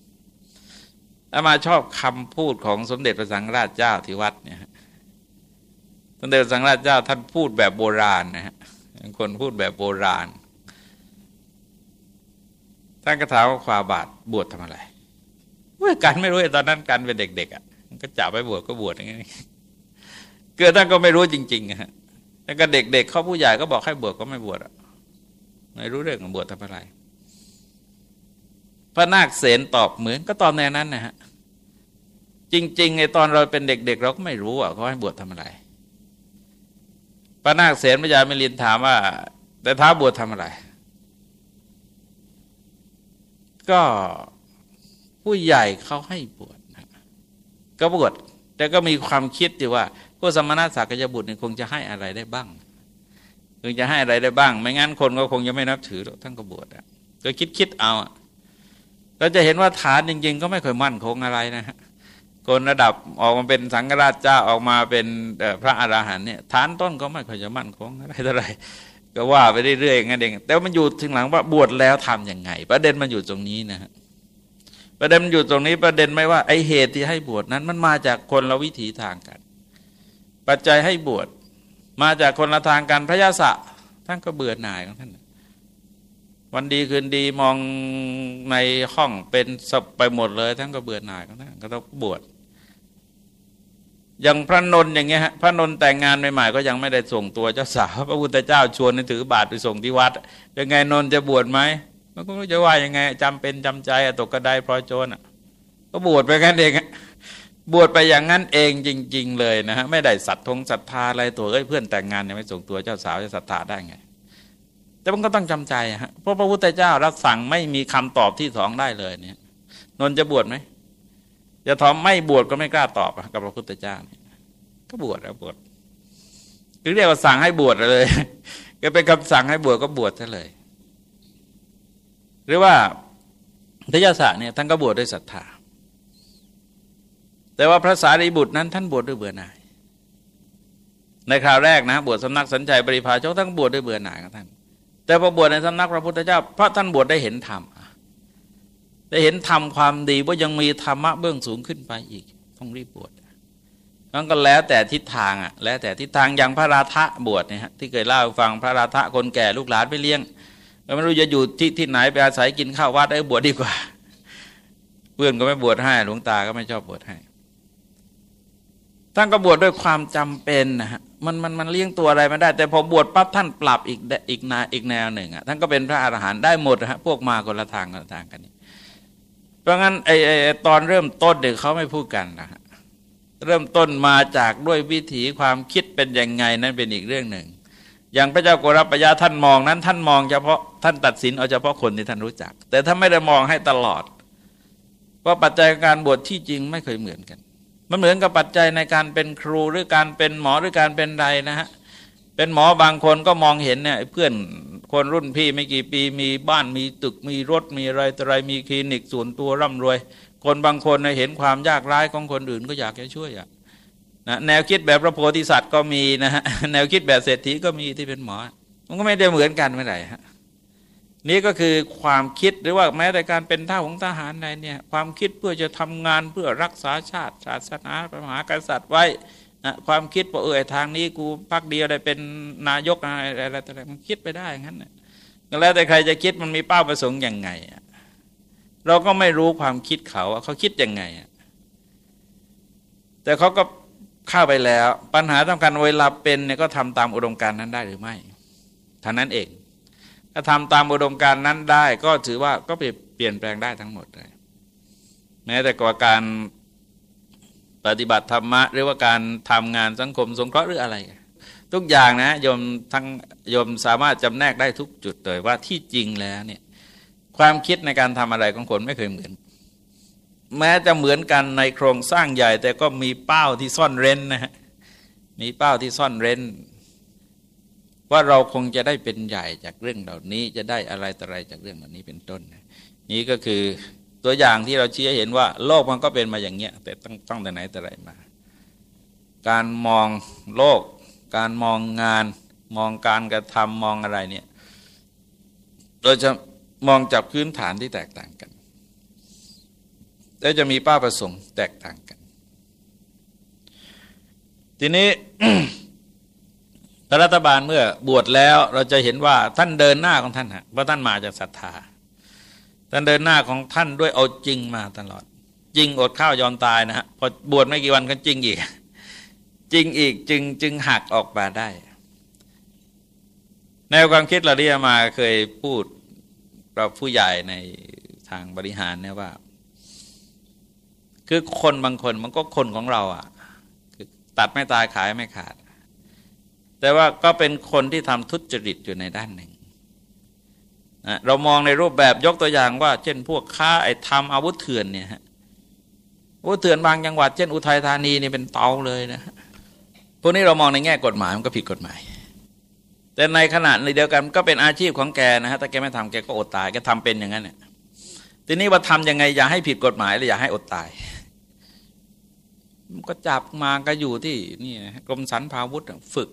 S1: แล้วมาชอบคำพูดของสมเด็จพระสังฆราชเจ้าที่วัดเนี่ยสมเด็จพระสังฆราชเจ้าท่านพูดแบบโบราณนะฮะคนพูดแบบโบราณท่านก็ถามว่าความบาทบวชทำอะไรว่ากันไม่รู้ตอนนั้นกันเป็นเด็ก ๆอะ ก็จับไปบวชก็บวชอย่างนี้เกิดท่านก็ไม่รู้จริงๆฮะแล้วก็เด็กๆเขาผู้ใหญ่ก็บอกให้บวชก็ไม่บวชอะไม่รู้เรื่องบวชทำอะไร พระนาคเสนตอบเหมือนก็ตอบในนั้นนะฮะจริงๆไอ้ตอนเราเป็นเด็ก ๆ เราก็ไม่รู้อะเขาให้บวชทำอะไร พระนาคเสนพระยามิลินถามว่า แต่ท้าบวชทำอะไร ก็ผู้ใหญ่เขาให้บวช ก็บวชแต่ก็มีความคิดอยู่ว่าพวกสมณะสักยบุตรเนี่ยคงจะให้อะไรได้บ้างคงจะให้อะไรได้บ้าง ไม่งั้นคนก็คงจะไม่นับถือท่านก็บวชอะก็คิดคิดเอาเราจะเห็นว่าฐานจริง ๆ ก็ไม่ค่อยมั่นคงอะไรนะฮะคนระดับออกมาเป็นสังฆราชเจ้าออกมาเป็นพระอราหันต์เนี่ยฐานต้นก็ไม่ค่อยจะมั่นคงอะไรเท่าไหร่ก็ว่าไปเรื่อยๆงั้นเองแต่มันอยู่ถึงหลังว่าบวชแล้วทํำยังไง ประเด็นมันอยู่ตรงนี้นะฮะ ประเด็นมันอยู่ตรงนี้ประเด็นไม่ว่าไอเหตุที่ให้บวชนั้นมันมาจากคนละวิถีทางกัน ปัจจัยให้บวชมาจากคนละทางกันพระยาศะท่านก็เบื่อหน่ายของท่านวันดีคืนดีมองในห้องเป็นสบไปหมดเลยท่านก็เบื่อหน่ายของท่านก็ต้องบวชอย่างพระนนท์อย่างเงี้ยฮะพระนนท์แต่งงานใหม่ๆก็ยังไม่ได้ส่งตัวเจ้าสาวพระพุทธเจ้าชวนให้ถือบาตรไปส่งที่วัดยังไงนนท์จะบวชไหม มันก็จะว่ายังไงจำเป็นจำใจตกกระไดพลอยโจรก็บวชไปกันเองบวชไปอย่างนั้นเองจริง ๆ เลยนะฮะไม่ได้สัตว์ทงศรัทธาอะไรตัวเอ้ยเพื่อนแต่งงานยังไม่ส่งตัวเจ้าสาวจะศรัทธาได้ไง แต่มันก็ต้องจำใจฮะเพราะพระพุทธเจ้ารับสั่งไม่มีคำตอบที่สองได้เลยเนี่ยนนจะบวชไหมจะทอมไม่บวชก็ไม่กล้าตอบกับพระพุทธเจ้าก็บวชแล้วบวชคือเรียกว่าสั่งให้บวชเลย ก็เป็นคำสั่งให้บวชก็บวชซะเลย หรือว่าทยศะเนี่ยท่านก็บวชด้วยศรัทธา แต่ว่าพระสารีบุตรนั้น ท่านบวชด้วยเบื่อหน่าย ในคราวแรกนะบวชสำนักสัญชัยบริพาชกท่านบวชด้วยเบื่อหน่ายของท่าน แต่พอบวชในสำนักพระพุทธเจ้าเพราะท่านบวชได้เห็นธรรมได้เห็นธรรมความดีว่ายังมีธรรมะเบื้องสูงขึ้นไปอีก ต้องรีบบวชมันก็แล้วแต่ทิศทางอะแล้วแต่ทิศทางอย่างพระราธะบวชเนี่ยฮะที่เคยเล่าฟังพระราธะคนแก่ลูกหลานไปเลี้ยง ไม่รู้จะอยู่ที่ที่ไหนไปอาศัยกินข้าววัดได้บวชดีกว่า เพื่อนก็ไม่บวชให้ หลวงตาก็ไม่ชอบบวชให้ท่านก็บวชด้วยความจำเป็นนะฮะมันมันมันเลี้ยงตัวอะไรไม่ได้ แต่พอบวชปั๊บท่านปรับอีกอีกนาอีกแนวหนึ่งอะท่านก็เป็นพระอรหันต์ได้หมดฮะพวกมาคนละทางคนละทางกันนี่เพราะงั้นไอไอตอนเริ่มต้นเด็กเขาไม่พูดกันนะฮะเริ่มต้นมาจากด้วยวิถีความคิดเป็นยังไงนั้นเป็นอีกเรื่องหนึ่ง อย่างพระเจ้าโกรปยาท่านมองนั้น ท่านมองเฉพาะท่านตัดสินเอาเฉพาะคนที่ท่านรู้จัก แต่ถ้าไม่ได้มองให้ตลอดเพราปัจจัยการบวชที่จริงไม่เคยเหมือนกัน มันเหมือนกับปัจจัยในการเป็นครูหรือการเป็นหมอหรือการเป็นใดนะฮะเป็นหมอบางคนก็มองเห็นเนี่ยเพื่อนคนรุ่นพี่ไม่กี่ปีมีบ้านมีตึกมีรถมีอะไรต่อะไรมีคลินิกส่วนตัวร่ำรวย คนบางคนเห็นความยากร้ายของคนอื่นก็อยากจะช่วยอะ นะแนวคิดแบบพระโพธิสัตว์ก็มีนะฮะแนวคิดแบบเศรษฐีก็มีที่เป็นหมอ มันก็ไม่ได้เหมือนกันไม่ไรฮะนี่ก็คือความคิดหรือว่าแม้แต่การเป็นท่าของทหารในเนี่ยความคิดเพื่อจะทำงานเพื่อรักษาชาติศาสนาพระมหากษัตริย์ไว้นะความคิดว่าเออทางนี้กูพักเดียวได้เป็นนายกอะไรอะไรอะไรมันคิดไปได้งั้นนะแล้วแต่ใครจะคิดมันมีเป้าประสงค์อยังไง เราก็ไม่รู้ความคิดเขาเขาคิดยังไง แต่เขาก็ เข้าไปแล้ว ปัญหาสำคัญเวลาเป็นเนี่ยก็ทำตามอุดมการนั้นได้หรือไม่ท่านั้นเอง ถ้าทำตามอุดมการนั้นได้ ก็ถือว่าก็เปลี่ยนแปลงได้ทั้งหมดเลยแม้แต่กว่าการปฏิบัติธรรมะ หรือว่าการทำงานสังคมสงเคราะห์หรืออะไร ทุกอย่างนะโยมทั้งโยมสามารถจำแนกได้ทุกจุดเลยว่าที่จริงแล้วเนี่ยความคิดในการทำอะไรของคนไม่เคยเหมือน แม้จะเหมือนกันในโครงสร้างใหญ่ แต่ก็มีเป้าที่ซ่อนเร้นนะฮะมีเป้าที่ซ่อนเร้น ว่าเราคงจะได้เป็นใหญ่จากเรื่องเหล่านี้จะได้อะไรต่ออะไรจากเรื่องเหล่านี้เป็นต้น นี่ก็คือตัวอย่างที่เราชี้เห็นว่า โลกมันก็เป็นมาอย่างเงี้ยแต่ต้องต้องแต่ไหนแต่ไรมา การมองโลก การมองงาน มองการกระทำมองอะไรเนี่ยเราจะมองจากพื้นฐานที่แตกต่างกัน แล้วจะมีป้าประสงค์แตกต่างกัน ทีนี้รัฐบาลเมื่อบวชแล้วเราจะเห็นว่าท่านเดินหน้าของท่านฮะเพราะท่านมาจากศรัทธาท่านเดินหน้าของท่านด้วยเอาจริงมาตลอด จริงอดข้าวยอมตายนะฮะพอบวชไม่กี่วันก็จริงอีก จริงอีกจึงจึงหักออกมาได้ แนวความคิดเราที่มาเคยพูดเราผู้ใหญ่ในทางบริหารเนี่ยว่า คือคนบางคนมันก็คนของเราอะ่ะคือตัดไม่ตายขายไม่ขาด แต่ว่าก็เป็นคนที่ทำทุจริตอยู่ในด้านหนึ่งนะเรามองในรูปแบบยกตัวอย่างว่า เช่นพวกค้าไอ้ทำอาวุธเถื่อนเนี่ยฮะอาวุธเถื่อนบางจังหวัดเช่นอุทัยธานีนี่เป็นเตาเลยนะพวกนี้เรามองในแง่กฎหมายมันก็ผิดกฎหมาย แต่ในขณะในเดียวกันก็เป็นอาชีพของแกนะฮะถ้าแกไม่ทำแกก็อดตายแกทำเป็นอย่างนั้นเนี่ยทีนี้ว่าทำยังไงอย่าให้ผิดกฎหมายและออย่าให้อดตาย ก็จับมาก็อยู่ที่นี่กรมสรรพาวุธฝึก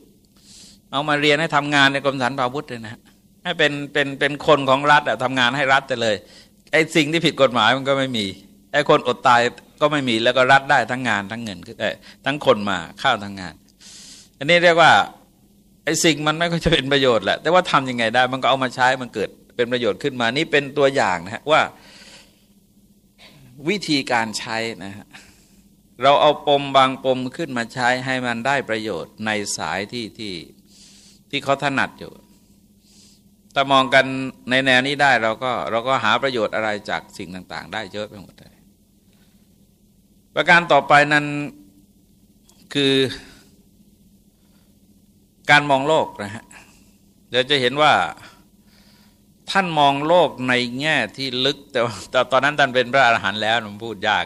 S1: เอามาเรียนให้ทำงานในกรมสรรพาวุธเลยนะให้เป็นเป็นเป็นคนของรัฐอะทำงานให้รัฐแต่เลยไอ้สิ่งที่ผิดกฎหมายมันก็ไม่มีไอ้คนอดตายก็ไม่มีแล้วก็รัฐได้ทั้งงานทั้งเงินทั้งคนมาข้าวทั้งงาน อันนี้เรียกว่าไอ้สิ่งมันไม่ก็จะเป็นประโยชน์แหละแต่ว่าทํำยังไงได้ มันก็เอามาใช้มันเกิดเป็นประโยชน์ขึ้นมานี่เป็นตัวอย่างนะฮะว่า วิธีการใช้นะฮะ เราเอาปมบางปมขึ้นมาใช้ให้มันได้ประโยชน์ในสายที่ที่ที่เขาถนัดอยู่ ถ้ามองกันในแนวนี้ได้เราก็เราก็หาประโยชน์อะไรจากสิ่งต่าง ๆ ได้เยอะไปหมดเลยประการต่อไปนั้นคือการมองโลกนะฮะเดี๋ยวจะเห็นว่า ท่านมองโลกในแง่ที่ลึกแต่แต่ตอนนั้นท่านเป็นพระอรหันต์แล้วผมพูดยาก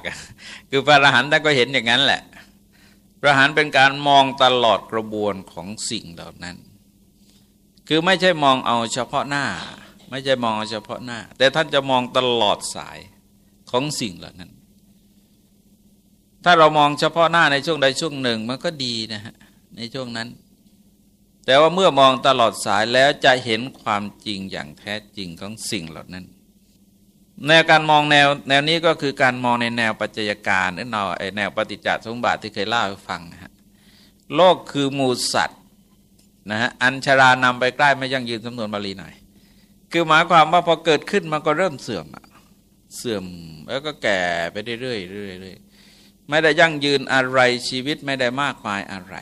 S1: คือพระอรหันต์ท่านก็เห็นอย่างนั้นแหละ พระอรหันต์เป็นการมองตลอดกระบวนของสิ่งเหล่านั้น คือไม่ใช่มองเอาเฉพาะหน้า ไม่ใช่มองเอาเฉพาะหน้า แต่ท่านจะมองตลอดสายของสิ่งเหล่านั้น ถ้าเรามองเฉพาะหน้าในช่วงใดช่วงหนึ่งมันก็ดีนะฮะในช่วงนั้น แต่ว่าเมื่อมองตลอดสายแล้วจะเห็นความจริงอย่างแท้จริงของสิ่งเหล่านั้น แนวการมองแนวแนวนี้ก็คือการมองในแนวปัจจัยการหรือแนวแนวปฏิจจสมบัติที่เคยเล่าให้ฟังนะฮะโลกคือมูสัตว์นะฮะอัญชารานำไปใกล้ไม่ยั่งยืนสำนวนบาลีหน่อย คือหมายความว่าพอเกิดขึ้นมันก็เริ่มเสื่อมเสื่อมแล้วก็แก่ไปเรื่อยๆเรื่อยๆไม่ได้ยั่งยืนอะไรชีวิตไม่ได้มากมายอะไร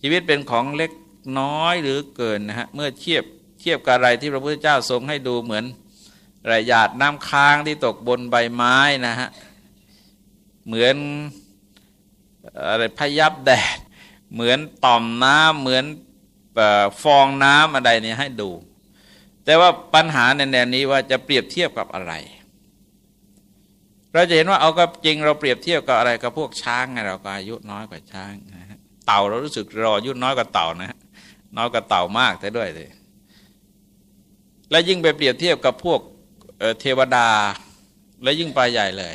S1: ชีวิตเป็นของเล็กน้อยหรือเกินนะฮะเมื่อเทียบเทียบกับอะไรที่พระพุทธเจ้าทรงให้ดูเหมือนไรหยาดน้ำค้างที่ตกบนใบไม้นะฮะเหมือนอะไรพยับแดด เหมือนต่อมน้ำเหมือนฟองน้ำอะไรนี่ให้ดู แต่ว่าปัญหาในแนวนี้ว่าจะเปรียบเทียบกับอะไร เราจะเห็นว่าเอาก็จริงเราเปรียบเทียบกับอะไรกับพวกช้างไงเราก็อายุน้อยกว่าช้างนะ เต่าเรารู้สึกรอยุ่น้อยกว่าเต่านะน้อยกว่าเต่ามากแต่ด้วยเลยและยิ่งไปเปรียบเทียบกับพวกเทวดา และยิ่งไปใหญ่เลย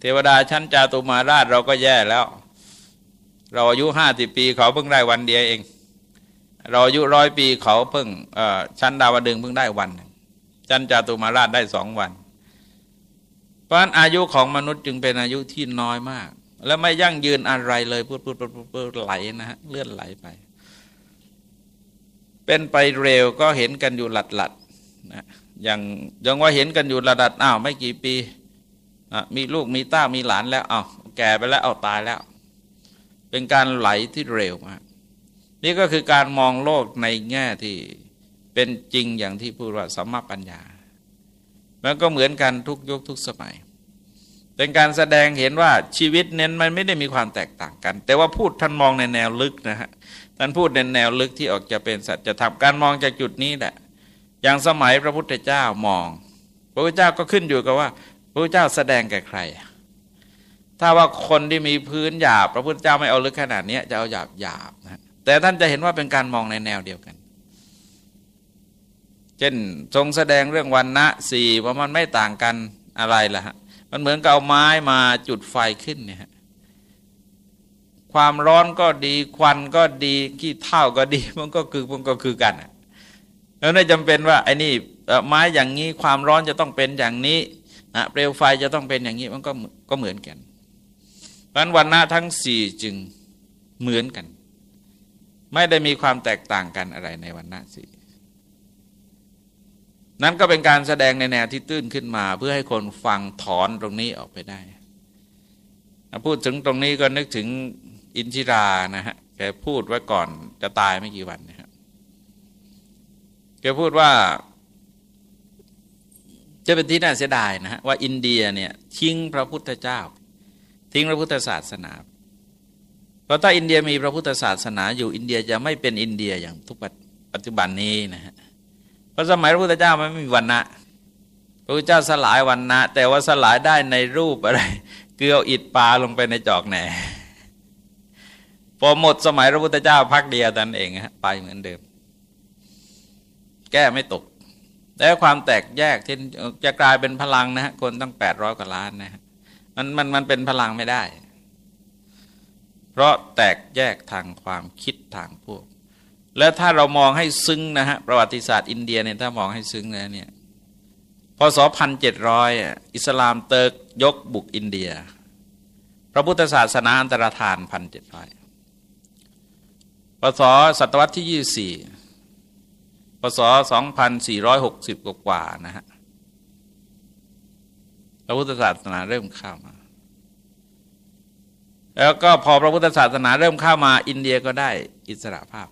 S1: เทวดาชั้นจาตุมาราชเราก็แย่แล้ว เราอายุห้าสิบปีเขาเพิ่งได้วันเดียวเอง เราอายุร้อยปีเขาเพิ่งชั้นดาวดึงเพิ่งได้วันชั้นจาตุมาราชได้สองวัน เพราะฉะนั้นอายุของมนุษย์จึงเป็นอายุที่น้อยมาก แล้วไม่ยั่งยืนอะไรเลยพูดพูดพูดพูดไหลนะฮะเลื่อนไหลไป เป็นไปเร็วก็เห็นกันอยู่หลัดหลัดนะอย่างยังว่าเห็นกันอยู่หลัดหลัดอ้าวไม่กี่ปีมีลูกมีต้ามีหลานแล้วอ้าวแก่ไปแล้วเอาตายแล้ว เป็นการไหลที่เร็วมากนี่ก็คือการมองโลกในแง่ที่เป็นจริงอย่างที่พูดว่าสัมมาปัญญา แล้วก็เหมือนกันทุกยุคทุกสมัย เป็นการแสดงเห็นว่าชีวิตเน้นมันไม่ได้มีความแตกต่างกัน แต่ว่าพูดท่านมองในแนวลึกนะฮะท่านพูดในแนวลึกที่ออกจะเป็นสัจธรรมการมองจากจุดนี้แหละ อย่างสมัยพระพุทธเจ้ามอง พระพุทธเจ้าก็ขึ้นอยู่กับว่า พระพุทธเจ้าแสดงแก่ใคร ถ้าว่าคนที่มีพื้นหยาบ พระพุทธเจ้าไม่เอาลึกขนาดนี้จะเอาหยาบหยาบนะแต่ท่านจะเห็นว่าเป็นการมองในแนวเดียวกัน เช่นทรงแสดงเรื่องวันณะสี่ว่ามันไม่ต่างกันอะไรล่ะฮะ มันเหมือนกับเอาไม้มาจุดไฟขึ้นเนี่ยความร้อนก็ดีควันก็ดีขี้เท่าก็ดีมันก็คือมันก็คือกันแล้วไม่จำเป็นว่าไอ้นี่ไม้อย่างนี้ความร้อนจะต้องเป็นอย่างนี้นะเปลวไฟจะต้องเป็นอย่างนี้มันก็ก็เหมือนกันเพราะวันหน้าทั้งสี่จึงเหมือนกัน ไม่ได้มีความแตกต่างกันอะไรในวันหน้าสี่ นั้นก็เป็นการแสดงในแนวที่ตื้นขึ้นมา เพื่อให้คนฟังถอนตรงนี้ออกไปได้ พูดถึงตรงนี้ก็นึกถึงอินทิรานะฮะแกพูดไว้ก่อนจะตายไม่กี่วันนะครับแกพูดว่า จะเป็นที่น่าเสียดายนะฮะว่าอินเดียเนี่ยทิ้งพระพุทธเจ้า ทิ้งพระพุทธศาสนาเพราะถ้าอินเดียมีพระพุทธศาสนาอยู่อินเดียจะไม่เป็นอินเดียอย่างทุกปัจจุบันนี้นะฮะ พราะสมัยพระพุทธเจ้ามันไม่มีวันนะพระพุทธเจ้าสลายวันนะ แต่ว่าสลายได้ในรูปอะไรคือเอาอิฐปลาลงไปในจอกแหนพอหมดสมัยพระพุทธเจ้าพักเดียวตันเองฮะไปเหมือนเดิม แก้ไม่ตกแต่ความแตกแยกที่จะกลายเป็นพลังนะฮะคนตั้งแปดร้อยกว่าล้านนะฮะมันมันมันเป็นพลังไม่ได้ เพราะแตกแยกทางความคิดทางพวก แล้วถ้าเรามองให้ซึ้งนะฮะประวัติศาสตร์อินเดียเนี่ยถ้ามองให้ซึ้งแล้วเนี่ยพศพันเจ็ดร้อยอิสลามเติกยกบุกอินเดีย พระพุทธศาสนาอันตรธานพันเจ็ดร้อยพศศตวรรษที่ยี่สี่พศสองพันสี่ร้อยหกสิบกว่านะฮะพระพุทธศาสนาเริ่มเข้ามา แล้วก็พอพระพุทธศาสนาเริ่มเข้ามา อินเดียก็ได้อิสระภาพ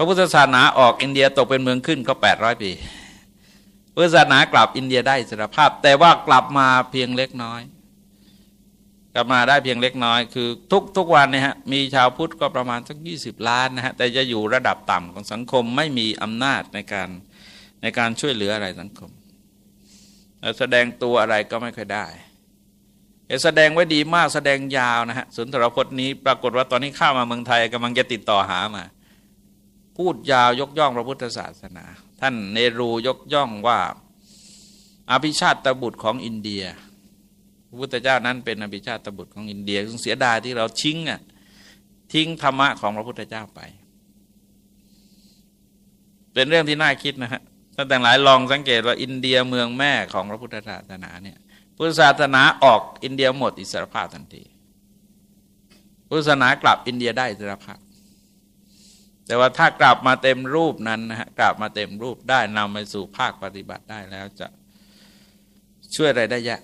S1: พระพุทธศาสนาออกอินเดียตกเป็นเมืองขึ้นก็แปดร้อยปีพุทธศาสนากลับอินเดียได้อิสรภาพ แต่ว่ากลับมาเพียงเล็กน้อย กลับมาได้เพียงเล็กน้อย คือทุกทุกวันเนี่ยฮะมีชาวพุทธก็ประมาณสักยี่สิบล้านนะฮะแต่จะอยู่ระดับต่ำของสังคมไม่มีอำนาจในการในการช่วยเหลืออะไรสังคมแสดงตัวอะไรก็ไม่ค่อยได้แสดงไว้ดีมากแสดงยาวนะฮะสุนทรพจน์นี้ ปรากฏว่าตอนนี้ข้ามาเมืองไทยกำลังจะติดต่อหามา พูดยาวยกย่องพระพุทธศาสนา ท่านเนรูยกย่องว่าอภิชาติตบุตรของอินเดีย พระพุทธเจ้านั้นเป็นอภิชาติตบุตรของอินเดียซึ่งเสียดายที่เราทิ้งอะทิ้งธรรมะของพระพุทธเจ้าไป เป็นเรื่องที่น่าคิดนะฮะท่านแต่งหลายลองสังเกตว่าอินเดียเมืองแม่ของพระพุทธศาสนาเนี่ยพุทธศาสนาออกอินเดียหมดอิสรภาพทันทีพุทธศาสนากลับอินเดียได้อิสรภาพ แต่ว่าถ้ากลับมาเต็มรูปนั้นนะฮะกลับมาเต็มรูปได้นำไปสู่ภาคปฏิบัติได้แล้วจะช่วยอะไรได้ยะ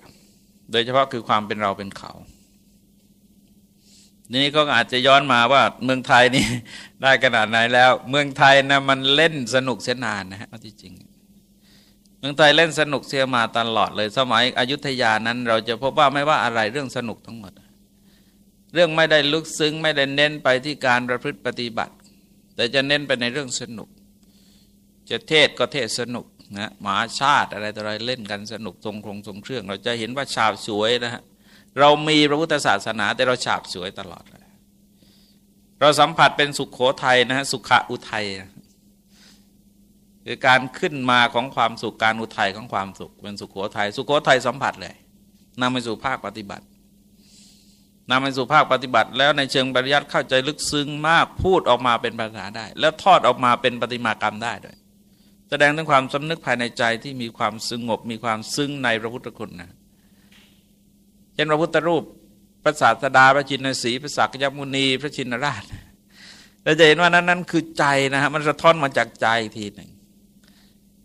S1: โดยเฉพาะคือความเป็นเราเป็นเขานี้ก็อาจจะย้อนมาว่าเมืองไทยนี่ได้ขนาดไหนแล้ว เมืองไทยนะมันเล่นสนุกเสียนานนะฮะที่จริง เมืองไทยเล่นสนุกเสียมาตลอดเลยสมัยอยุธยานั้น เราจะพบว่าไม่ว่าอะไรเรื่องสนุกทั้งหมด เรื่องไม่ได้ลึกซึ้งไม่ได้เน้นไปที่การประพฤติปฏิบัติ แต่จะเน้นไปในเรื่องสนุก จะเทศก็เทศสนุกนะหมาชาติอะไรต่ออะไรเล่นกันสนุกทรงครงทรงเครื่อง เราจะเห็นว่าชาวสวยนะฮะเรามีพระพุทธศาสนาแต่เราฉาบสวยตลอดเลยเราสัมผัสเป็นสุขโขทัยนะฮะสุขะอุทัยคือการขึ้นมาของความสุขการอุทัยของความสุขเป็นสุขโขทัยสุขโขทัยสัมผัสเลยนำไปสู่ภาคปฏิบัติ นำไปสู่ภาคปฏิบัติ แล้วในเชิงปริยัติเข้าใจลึกซึ้งมากพูดออกมาเป็นภาษาได้ แล้วทอดออกมาเป็นปฏิมากรรมได้ด้วย แสดงถึงความสำนึกภายในใจที่มีความสงบมีความซึ้งในพระพุทธคุณนะเช่นพระพุทธรูปพระศาสดาพระจินสีพระศักยมุนี พระชินราชเราจะเห็นว่านั้นนั้นคือใจนะฮะมันสะท้อนมาจากใจทีหนึ่ง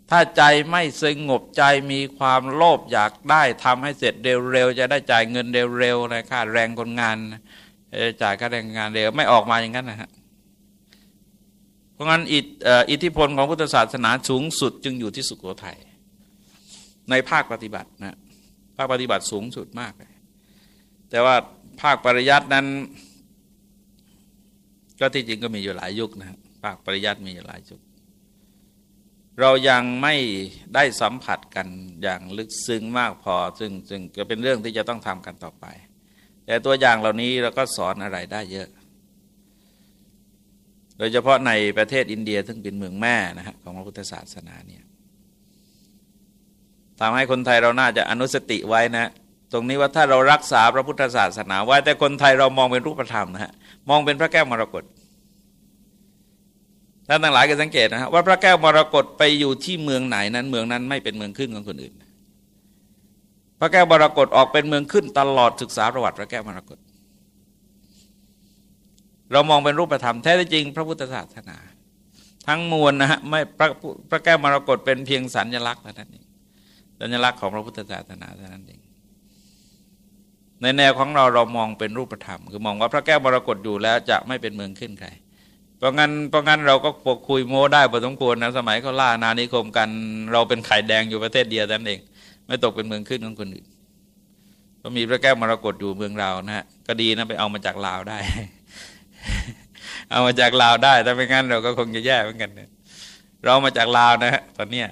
S1: ถ้าใจไม่สงบใจมีความโลภอยากได้ทำให้เสร็จเร็วๆจะได้จ่ายเงินเร็วๆนะค่าแรงคนงานจ่ายค่าแรงงานเร็วไม่ออกมาอย่างนั้นนะฮะเพราะงั้นอิทธิพลของพุทธศาสนาสูงสุดจึงอยู่ที่สุโขทัยในภาคปฏิบัตินะภาคปฏิบัติสูงสุดมากเลยแต่ว่าภาคปริยัตินั้น ก็ที่จริงก็มีอยู่หลายยุคนะภาคปริยัติมีอยู่หลายยุค เรายังไม่ได้สัมผัสกันอย่างลึกซึ้งมากพอ ซึ่งซึ่งก็เป็นเรื่องที่จะต้องทำกันต่อไป แต่ตัวอย่างเหล่านี้เราก็สอนอะไรได้เยอะ โดยเฉพาะในประเทศอินเดียซึ่งเป็นเมืองแม่นะฮะของพระพุทธศาสนาเนี่ยทำให้คนไทยเราน่าจะอนุสติไว้นะ ตรงนี้ว่าถ้าเรารักษาพระพุทธศาสนาไว้แต่คนไทยเรามองเป็นรูปธรรมนะฮะมองเป็นพระแก้วมรกต ท่านทั้งหลายก็สังเกตนะฮะว่าพระแก้วมรกตไปอยู่ที่เมืองไหนนั้น เมืองนั้นไม่เป็นเมืองขึ้นของคนอื่น พระแก้วมรกตออกเป็นเมืองขึ้นตลอดศึกษาประวัติพระแก้วมรกตเรามองเป็นรูปธรรมแท้จริง พระพุทธศาสนา ทั้งมวลนะฮะไม่พระพระแก้วมรกตเป็นเพียงสัญลักษณ์เท่านั้นเองสัญลักษณ์ของพระพุทธศาสนาเท่านั้นเองในแนวของเราเรามองเป็นรูปธรรม คือมองว่าพระแก้วมรกตอยู่แล้วจะไม่เป็นเมืองขึ้นใคร เพราะงั้นเพราะงั้นเราก็ปกคุยโม้ได้พอสมควรนะสมัยเขาล่านานิคมกัน เราเป็นไข่แดงอยู่ประเทศเดียวนั่นเอง ไม่ตกเป็นเมืองขึ้นของคนอื่นก็มีพระแก้วมรกตอยู่เมืองเรานะฮะก็ดีนะไปเอามาจากลาวได้ เอามาจากลาวได้แต่ไม่งั้นเราก็คงจะแย่เหมือนกันเรามาจากลาวนะฮะตอนเนี้ย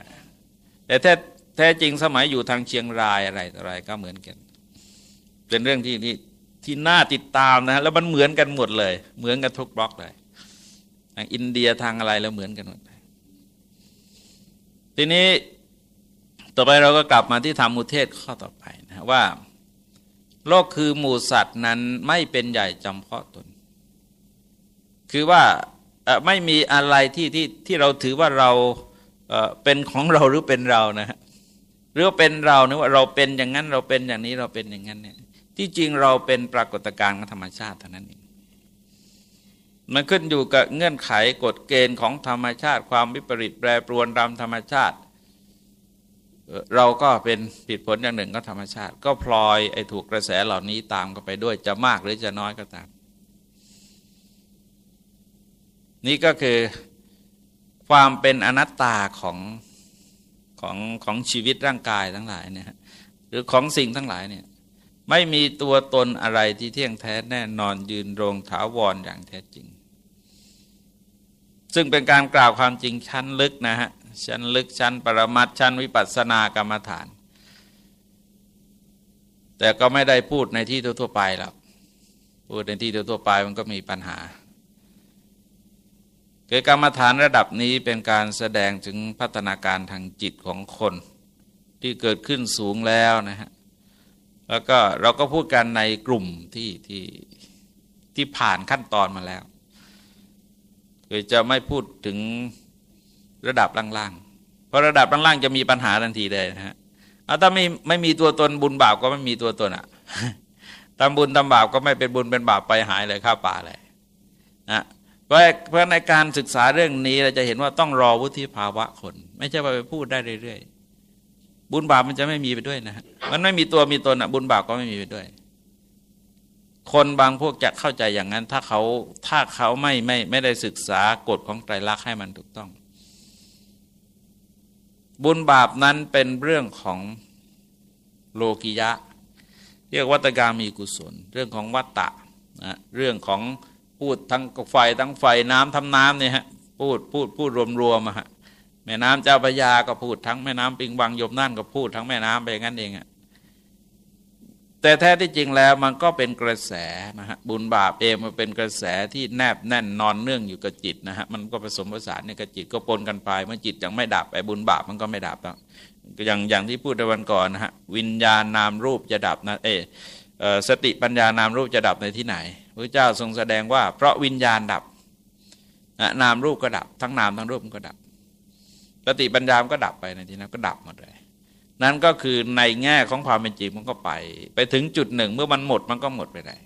S1: แต่แท้แท้จริงสมัยอยู่ทางเชียงรายอะไรอะไรก็เหมือนกัน เป็นเรื่องที่ที่ที่น่าติดตามนะฮะแล้วมันเหมือนกันหมดเลย เหมือนกันทุกบล็อกเลย อินเดียทางอะไรแล้วเหมือนกันหมดทีนี้ต่อไปเราก็กลับมาที่ธรรมมุเทศข้อต่อไปนะว่า โลกคือหมู่สัตว์นั้นไม่เป็นใหญ่จำเพาะตน คือว่าไม่มีอะไรที่ที่ที่เราถือว่าเราเป็นของเราหรือเป็นเรานะฮะหรือว่าเป็นเราเนะว่าเราเป็นอย่างนั้นเราเป็นอย่างนี้เราเป็นอย่างนั้นเนี่ยที่จริงเราเป็นปรากฏการณ์ธรรมชาติเท่านั้นเอง มันขึ้นอยู่กับเงื่อนไขกฎเกณฑ์ของธรรมชาติ ความวิปริตแปรปรวนตามธรรมชาติ เราก็เป็นผิดผลอย่างหนึ่งก็ธรรมชาติ ก็พลอยไอ้ถูกกระแสเหล่านี้ตามกันไปด้วยจะมากหรือจะน้อยก็ตาม นี่ก็คือความเป็นอนัตตาของของของชีวิตร่างกายทั้งหลายเนี่ยหรือของสิ่งทั้งหลายเนี่ยไม่มีตัวตนอะไรที่เที่ยงแท้แน่นอนยืนรงถาวรอย่างแท้จริง ซึ่งเป็นการกล่าวความจริงชั้นลึกนะฮะชั้นลึกชั้นปรมัตชั้นวิปัสสนากรรมฐาน แต่ก็ไม่ได้พูดในที่ทั่วไปหรอกพูดในที่ทั่วไปมันก็มีปัญหาเกิดกรรมฐานระดับนี้เป็นการแสดงถึงพัฒนาการทางจิตของคน ที่เกิดขึ้นสูงแล้วนะฮะแล้วก็เราก็พูดกันในกลุ่มที่ที่ที่ผ่านขั้นตอนมาแล้ว คือจะไม่พูดถึงระดับล่างๆ เพราะระดับล่างๆจะมีปัญหาทันทีเลยนะฮะเอาถ้าไม่ไม่มีตัวตนบุญบาปก็ไม่มีตัวตนอะทำบุญทำบาปก็ไม่เป็นบุญเป็นบาปไปหายเลยข้าป่าเลยนะเพราะเพราะในการศึกษาเรื่องนี้เราจะเห็นว่าต้องรอวุฒิภาวะคน ไม่ใช่ว่าไปพูดได้เรื่อยๆ บุญบาปมันจะไม่มีไปด้วยนะฮะมันไม่มีตัวมีตนอะบุญบาปก็ไม่มีไปด้วย คนบางพวกจะเข้าใจอย่างนั้น ถ้าเขาถ้าเขาไม่ไม่ไม่ได้ศึกษากฎของไตรลักษณ์ให้มันถูกต้อง บุญบาปนั้นเป็นเรื่องของโลกิยะ เรียกวัตกรรมีกุศล เรื่องของวัตตะนะเรื่องของพูดทั้งไฟทั้งไฟน้ำทำน้ำเนี่ยฮะพูดพูดพูดรวมๆอะฮะแม่น้ำเจ้าพระยาก็พูดทั้งแม่น้ำปิงวังยมนั่นก็พูดทั้งแม่น้ำไปอย่างนั้นเองอะ แต่แท้ที่จริงแล้วมันก็เป็นกระแสนะฮะบุญบาปเองมันเป็นกระแสที่แนบแน่นนอนเนื่องอยู่กับจิตนะฮะมันก็ผสมผสานในกับจิตก็ปนกันไปเมื่อจิตยังไม่ดับไอ้บุญบาปมันก็ไม่ดับแล้วอย่างอย่างที่พูดในวันก่อนนะฮะวิญญาณนามรูปจะดับนะเอสติปัญญานามรูปจะดับในที่ไหนพระเจ้าทรงแสดงว่า เพราะวิญญาณดับนามรูปก็ดับ ทั้งนามทั้งรูปมันก็ดับ สติปัญญามก็ดับไปในที่นั้นก็ดับหมดเลย นั่นก็คือในแง่ของความเป็นจริงมันก็ไป ไปถึงจุดหนึ่ง เมื่อมันหมดมันก็หมดไปได้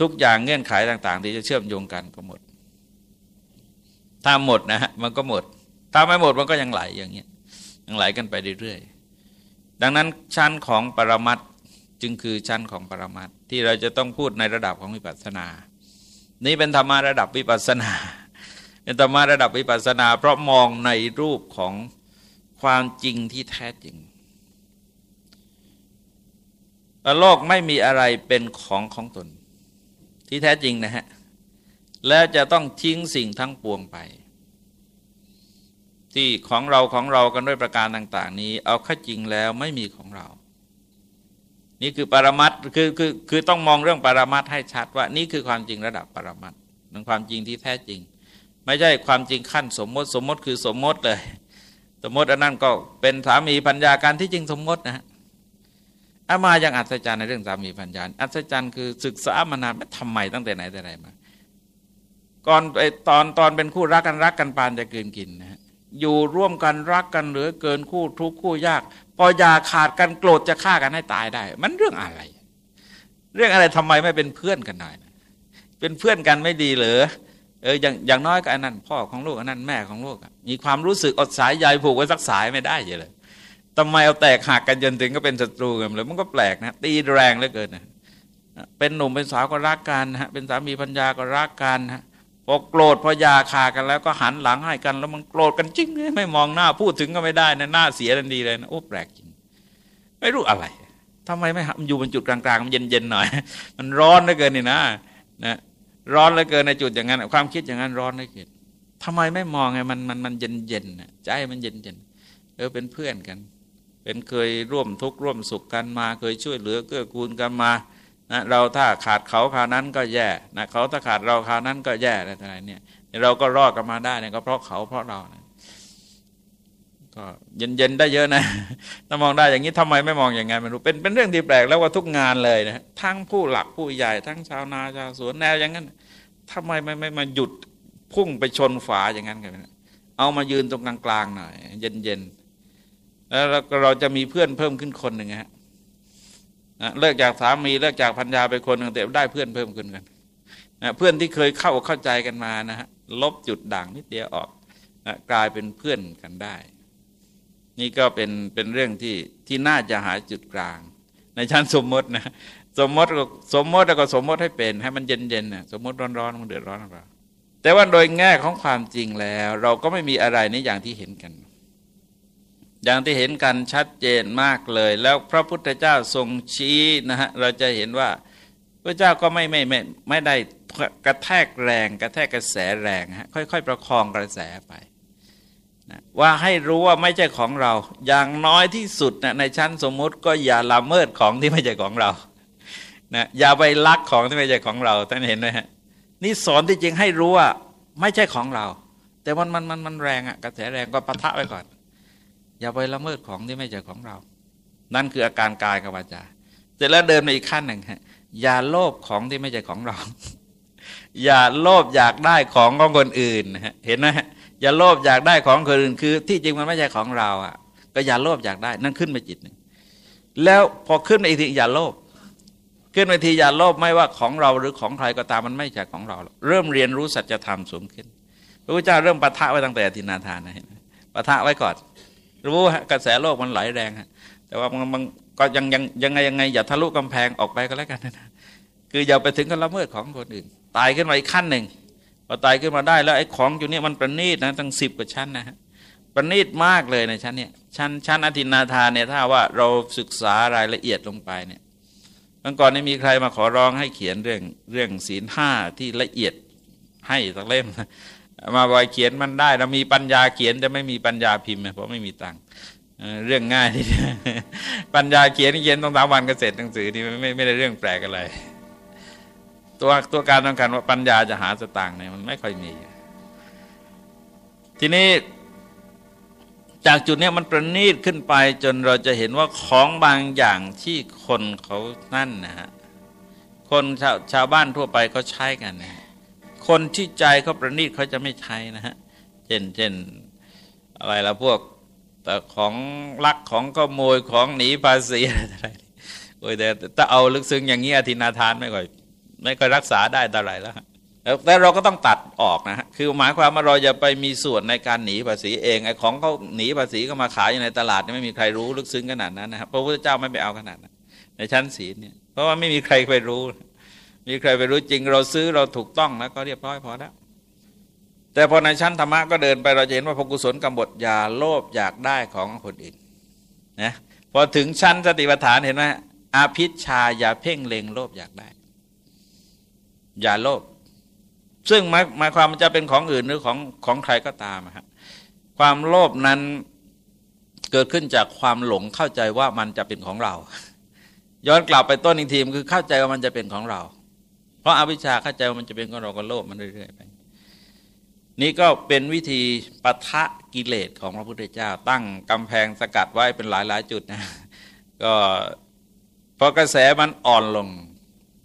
S1: ทุกอย่างเงื่อนไขต่าง ๆ ที่จะเชื่อมโยงกันก็หมด ถ้าหมดนะฮะมันก็หมด ถ้าไม่หมดมันก็ยังไหลอย่างเงี้ยยังไหลกันไปเรื่อยๆดังนั้นชั้นของปรมัตจึงคือชั้นของปรมัตที่เราจะต้องพูดในระดับของวิปัสสนา นี่เป็นธรรมะระดับวิปัสสนา เป็นธรรมะระดับวิปัสสนา เพราะมองในรูปของความจริงที่แท้จริง โลกไม่มีอะไรเป็นของของตน ที่แท้จริงนะฮะ แล้วจะต้องทิ้งสิ่งทั้งปวงไป ที่ของเราของเรากันด้วยประการต่าง ๆ นี้ เอาข้าจริงแล้วไม่มีของเรา นี่คือปรมัตคือคือคือต้องมองเรื่องปรมัตให้ชัดว่า นี่คือความจริงระดับปรมัตนั่นความจริงที่แท้จริง ไม่ใช่ความจริงขั้นสมมติ สมมติคือสมมติเลย สมมติอันนั้นก็เป็นสามีพัญญาการที่จริงสมมตินะฮะ อามายังอัศจรรย์ในเรื่องสามีพันยาอัศจรรย์คือศึกษามานานไม่ทำไมตั้งแต่ไหนแต่ไรมาก่อนไอตอนตอนเป็นคู่รักกันรักกันปานจะเกินกินนะฮะอยู่ร่วมกันรักกันเหลือเกินคู่ทุกคู่ยาก พอยาขาดกันโกรธจะฆ่ากันให้ตายได้ มันเรื่องอะไร เรื่องอะไรทำไมไม่เป็นเพื่อนกันหน่อยเป็นเพื่อนกันไม่ดีเหรอเอออย่างอย่างน้อยก็อันนั้น พ่อของลูกอันนั้นแม่ของลูกมีความรู้สึกอดสายใยผูกไว้สักสายไม่ได้เลย ทำไมเอาแตกหักกันจนถึงก็เป็นศัตรูกันเลยมันก็แปลกนะตีแรงเหลือเกินนะเป็นหนุ่มเป็นสาวก็รักกันฮะเป็นสามีพัญญาก็รักกันฮะพอโกรธพอยาขากันแล้วก็หันหลังให้กัน แล้วมันโกรธกันจริงไม่มองหน้าพูดถึงก็ไม่ได้นะหน้าเสียทันทีเลยนะโอ้แปลกจริง ไม่รู้อะไรทำไมไม่มันอยู่บนจุดกลางๆมันเย็นๆหน่อย มันร้อนเหลือเกินนี่นะนะร้อนเหลือเกินในจุดอย่างนั้น ความคิดอย่างนั้นร้อนเหลือเกินทำไมไม่มองไงมันมันมันเย็นเย็นใจมันเย็นเย็นเออเป็นเพื่อนกัน เป็นเคยร่วมทุกข์ร่วมสุขกันมา เคยช่วยเหลือเกื้อกูลกันมานะเราถ้าขาดเขาคราวนั้นก็แย่นะเขาถ้าขาดเราคราวนั้นก็แย่อะไรเนี่ยเราก็รอดกันมาได้เนี่ยก็เพราะเขาเพราะเรานะก็เย็นๆได้เยอะนะถ้ามองได้อย่างนี้ทำไมไม่มองอย่างไงไม่รู้เป็นเป็นเรื่องที่แปลกแล้วว่าทุกงานเลยนะทั้งผู้หลักผู้ใหญ่ทั้งชาวนาชาวสวนแนวอย่างนั้นทำไมไม่ไม่มาหยุดพุ่งไปชนฝาอย่างนั้นกันเอามายืนตรงกลางๆหน่อยเย็นๆ แล้วเราจะมีเพื่อนเพิ่มขึ้นคนหนึ่งฮะเลิกจากสามีเลิกจากพัญญาไปคนหนึ่งแต่ได้เพื่อนเพิ่มขึ้นกันเพื่อนที่เคยเข้าเข้าใจกันมานะฮะลบจุดด่างนิดเดียวออกกลายเป็นเพื่อนกันได้ นี่ก็เป็นเป็นเรื่องที่ที่น่าจะหาจุดกลาง ในชั้นสมมตินะสมมติก็สมมติแล้วก็สมมติให้เป็น ให้มันเย็นๆนะสมมติร้อนๆมันเดือดร้อนเราแต่ว่าโดยแง่ของความจริงแล้ว เราก็ไม่มีอะไรในอย่างที่เห็นกัน อย่างที่เห็นกันชัดเจนมากเลย แล้วพระพุทธเจ้าทรงชี้นะฮะเราจะเห็นว่าพระเจ้าก็ไม่ไม่ไม่ไม่ได้กระแทกแรง กระแทกกระแสแรงฮะค่อย ๆ ประคองกระแสไปนะว่าให้รู้ว่าไม่ใช่ของเรา อย่างน้อยที่สุดนะในชั้นสมมุติก็อย่าละเมิดของที่ไม่ใช่ของเรานะอย่าไปลักของที่ไม่ใช่ของเราท่านเห็นไหมฮะนี่สอนที่จริงให้รู้ว่าไม่ใช่ของเรา แต่มันมันมันมันแรงอะกระแสแรงก็ปะทะไว้ก่อน อย่าไปละเมิดของที่ไม่ใช่ของเรา นั่นคืออาการกายกับวาจาเสร็จแล้วเดินไปอีกขั้นหนึ่งฮะอย่าโลภของที่ไม่ใช่ของเรา อย่าโลภอยากได้ของของคนอื่นเห็นไหมอย่าโลภอยากได้ของคนอื่น คือ ที่จริงมันไม่ใช่ของเราอะ ก็อย่าโลภอยากได้ นั่นขึ้นไปจิตหนึ่งแล้วพอขึ้นไปอีกทีอย่าโลภขึ้นไปทีอย่าโลภไม่ว่าของเราหรือของใครก็ตามมันไม่ใช่ของเรา เริ่มเรียนรู้สัจธรรมสูงขึ้น พระพุทธเจ้าเริ่มปะทะไว้ตั้งแต่ทินาทานนะปะทะไว้ก่อน รู้กระแสโลกมันไหลแรงฮะแต่ว่ามันก็ยังยังยังไงยังไงอย่าทะลุกำแพงออกไปก็แล้วกันนะคืออย่าไปถึงกับละเมิดของคนอื่น ตายขึ้นมาอีกขั้นหนึ่งพอตายขึ้นมาได้แล้วไอ้ของอยู่นี่มันประณีตนะตั้งสิบกว่าชั้นนะฮะประณีตมากเลยในชั้นเนี่ยชั้นชั้นอธินาทานเนี่ยถ้าว่าเราศึกษารายละเอียดลงไปเนี่ยเมื่อก่อนนี้มีใครมาขอร้องให้เขียนเรื่องเรื่องศีลห้าที่ละเอียดให้สักเล่ม มาบอยเขียนมันได้เรามีปัญญาเขียนจะไม่มีปัญญาพิมพ์เพราะไม่มีตังค์เรื่องง่ายที่ปัญญาเขียนเขียนต้องสามวันก็เสร็จหนังสือนี่ไม่ไม่ได้เรื่องแปลกอะไร ตัวตัวการต้องการว่าปัญญาจะหาสตางค์เนี่ยมันไม่ค่อยมี ทีนี้จากจุดนี้มันประณีตขึ้นไปจนเราจะเห็นว่าของบางอย่างที่คนเขานั่นนะฮะคนชาวชาวบ้านทั่วไปเขาใช้กันนะ คนที่ใจเขาประณีตเขาจะไม่ใช้นะฮะ เช่นเช่นอะไรละพวกแต่ของลักของขโมยของหนีภาษีอะไรโอ้ยแต่ถ้าเอาลึกซึ้งอย่างนี้อธินาทานไม่ค่อยไม่ค่อยรักษาได้ต่าไรแล้วแต่เราก็ต้องตัดออกนะฮะคือหมายความว่าเราจะไปมีส่วนในการหนีภาษีเองไอ้ของเขาหนีภาษีก็มาขายอยู่ในตลาดไม่มีใครรู้ลึกซึ้งขนาดนั้นนะครับพระพุทธเจ้าไม่ไปเอาขนาดนั้นในชั้นศีลเนี่ยเพราะว่าไม่มีใครไปรู้ มีใครไปรู้จริงเราซื้อเราถูกต้องแล้วก็เรียบร้อยพอแล้วแต่พอในชั้นธรรมะก็เดินไปเราจะเห็นว่าพกุศลกรรมบทอย่าโลภอยากได้ของคนอื่นนะพอถึงชั้นสติปัฏฐานเห็นไหมอาพิชชาอย่าเพ่งเล็งโลภอยากได้ อย่าโลภซึ่งหมายหมายความมันจะเป็นของอื่นหรือของของใครก็ตามครับความโลภนั้นเกิดขึ้นจากความหลงเข้าใจว่ามันจะเป็นของเรา ย้อนกลับไปต้นอีกทีมคือเข้าใจว่ามันจะเป็นของเรา เพราะอาวิชชาเข้าใจว่ามันจะเป็นของเราก็โลภมันเรื่อยๆไปนี่ก็เป็นวิธีปะทะกิเลสของพระพุทธเจ้า ตั้งกำแพงสกัดไว้เป็นหลายๆจุดนะก็พอกระแสมันอ่อนลง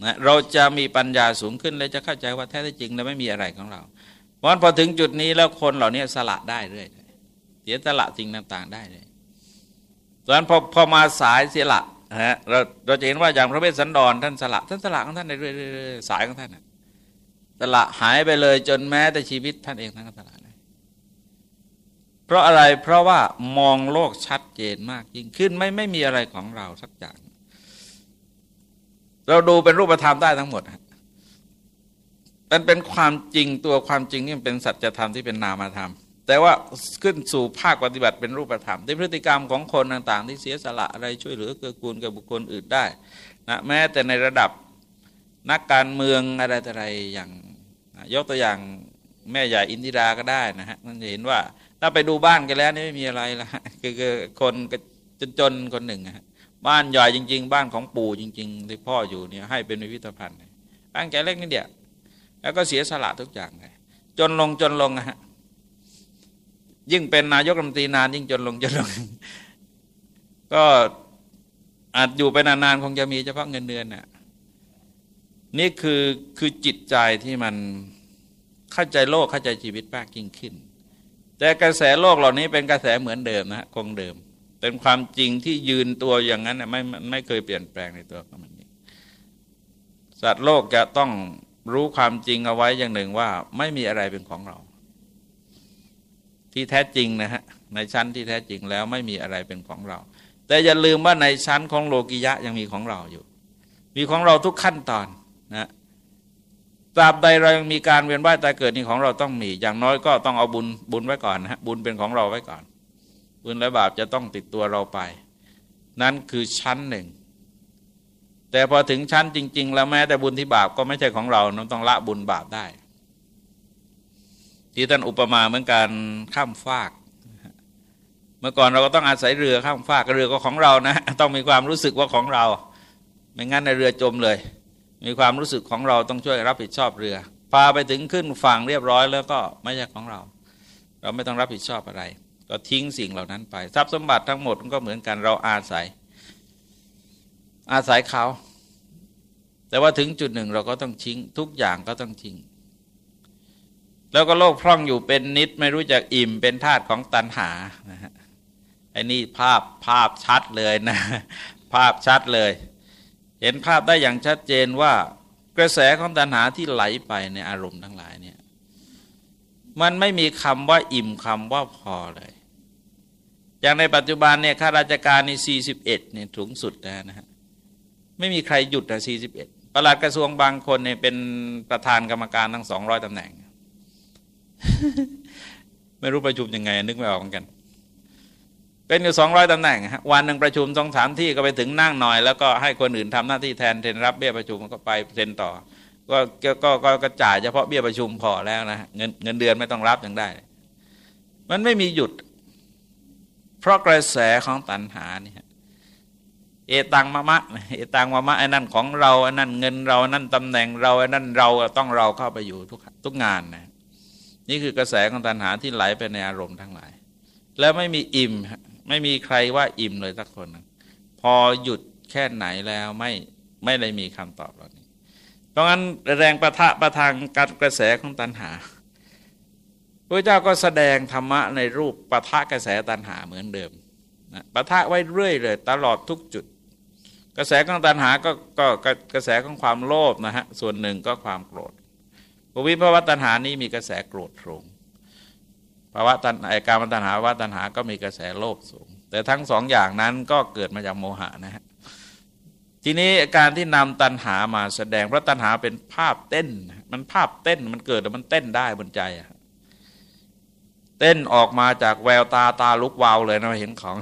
S1: นะเราจะมีปัญญาสูงขึ้นเลยจะเข้าใจว่าแท้จริงแล้วไม่มีอะไรของเรา เพราะพอถึงจุดนี้แล้วคนเหล่านี้สละได้เรื่อยเสียสละสิ่งต่างๆได้เลยตอนนั้นพอพอมาสายเสียละ ฮะเราเราจะเห็นว่าอย่างพระเวสสันดรท่านสละท่านสละของท่านในเรื่อยๆสายของท่านนะสละหายไปเลยจนแม้แต่ชีวิตท่านเองท่านก็สละเลยเพราะอะไรเพราะว่ามองโลกชัดเจนมากยิ่งขึ้นไม่ไม่มีอะไรของเราสักอย่าง เราดูเป็นรูปธรรมได้ทั้งหมดมันเป็นความจริงตัวความจริงนี่เป็นสัจธรรมที่เป็นนามธรรม แต่ว่าขึ้นสู่ภาคปฏิบัติเป็นรูปธรรมที่พฤติกรรมของคนต่างๆ ที่เสียสละอะไรช่วยเหลือเกื้อกูลกับบุคคลอื่นได้นะแม้แต่ในระดับนักการเมืองอะไรอะไรอย่างยกตัวอย่างแม่ใหญ่อินทิราก็ได้นะฮะมันจะเห็นว่าถ้าไปดูบ้านกันแล้วนี่ไม่มีอะไรละคือคนจนๆคนหนึ่งฮะบ้านใหญ่จริง ๆ บ้านของปู่จริงๆที่พ่ออยู่เนี่ยให้เป็นพิพิธภัณฑ์บ้านแกเล็กนิดเดียวแล้วก็เสียสละทุกอย่างเลยจนลงจนลงนะฮะ ยิ่งเป็นนายกรัฐมนตรีนาน ยิ่งจนลงจนลง ก็อาจอยู่ไปนานๆคงจะมีเฉพาะเงินเดือนน่ะนี่คือคือจิตใจที่มันเข้าใจโลกเข้าใจชีวิตมากยิ่งขึ้น แต่กระแสโลกเหล่านี้เป็นกระแสเหมือนเดิมนะคงเดิม เป็นความจริงที่ยืนตัวอย่างนั้นไม่ไม่เคยเปลี่ยนแปลงในตัวของมันสัตว์โลกจะต้องรู้ความจริงเอาไว้อย่างหนึ่งว่าไม่มีอะไรเป็นของเรา ที่แท้จริงนะฮะในชั้นที่แท้จริงแล้วไม่มีอะไรเป็นของเรา แต่อย่าลืมว่าในชั้นของโลกิยะยังมีของเราอยู่ มีของเราทุกขั้นตอนนะตราบใดเรายังมีการเวียนว่ายตายเกิดนี่ของเราต้องมี อย่างน้อยก็ต้องเอาบุญบุญไว้ก่อนนะฮะบุญเป็นของเราไว้ก่อน บุญและบาปจะต้องติดตัวเราไป นั้นคือชั้นหนึ่ง แต่พอถึงชั้นจริง ๆ แล้วแม้แต่บุญที่บาปก็ไม่ใช่ของเราเราต้องละบุญบาปได้ ที่ท่านอุปมาเหมือนการข้ามฟาก เมื่อก่อนเราก็ต้องอาศัยเรือข้ามฟากเรือก็ของเรานะ ต้องมีความรู้สึกว่าของเรา ไม่งั้นในเรือจมเลย มีความรู้สึกของเราต้องช่วยรับผิดชอบเรือ พาไปถึงขึ้นฝั่งเรียบร้อยแล้วก็ไม่ใช่ของเรา เราไม่ต้องรับผิดชอบอะไร ก็ทิ้งสิ่งเหล่านั้นไป ทรัพย์สมบัติทั้งหมดก็เหมือนกันเราอาศัย อาศัยเขา แต่ว่าถึงจุดหนึ่งเราก็ต้องทิ้ง ทุกอย่างก็ต้องทิ้ง แล้วก็โลกพร่องอยู่เป็นนิดไม่รู้จักอิ่มเป็นธาตุของตัณหานะฮะไอ้นี่ภาพภาพชัดเลยนะ ภาพชัดเลย เห็นภาพได้อย่างชัดเจนว่ากระแสของตัณหาที่ไหลไปในอารมณ์ทั้งหลายเนี่ยมันไม่มีคำว่าอิ่มคำว่าพอเลย อย่างในปัจจุบันเนี่ยข้าราชการใน41เนี่ยสูงสุดนะฮะไม่มีใครหยุดอะสี่สิบเอ็ดประหลัดกระทรวงบางคนเนี่ยเป็นประธานกรรมการทั้งสองร้อยตำแหน่ง ไม่รู้ประชุมยังไง นึกไม่ออกเหมือนกัน เป็นอยู่สองร้อยตำแหน่งวันหนึ่งประชุมสองสามที่ก็ไปถึงนั่งหน่อย แล้วก็ให้คนอื่นทำหน้าที่แทนเซ็นรับเบี้ยประชุมก็ไปเซ็นต่อ ก็ก็ก็กระจายเฉพาะเบี้ยประชุมพอแล้วนะเงินเงินเดือนไม่ต้องรับยังได้ มันไม่มีหยุด เพราะกระแสของตันหานี่เอตังมะมะเอตังมะมะไอ้นั่นของเราไอ้นั่นเงินเราไอ้นั่นตำแหน่งเราไอ้นั่นเราต้องเราเข้าไปอยู่ทุกทุกงานนะ นี่คือกระแสของตัณหาที่ไหลไปในอารมณ์ทั้งหลาย แล้วไม่มีอิ่มไม่มีใครว่าอิ่มเลยสักคนพอหยุดแค่ไหนแล้วไม่ไม่ได้มีคำตอบเหล่านี้ เพราะงั้นแรงประทะประทางการกระแสของตัณหาพระเจ้าก็แสดงธรรมะในรูปประทะกระแสตัณหาเหมือนเดิมนะประทะไว้เรื่อยเลยตลอดทุกจุด กระแสของตัณหาก็ก็กระแสของความโลภนะฮะส่วนหนึ่งก็ความโกรธ วิภาวะตัณหานี้มีกระแสโกรธสูงภาวะตัณหาการมตัณหาว่าตัณหาก็มีกระแสโลภสูง แต่ทั้งสองอย่างนั้นก็เกิดมาจากโมหะนะฮะทีนี้การที่นำตัณหามาแสดงเพราะตัณหาเป็นภาพเต้น มันภาพเต้นมันเกิดแล้วมันเต้นได้บนใจอะเต้นออกมาจากแววตาตาลุกวาวเลยนะเห็นของ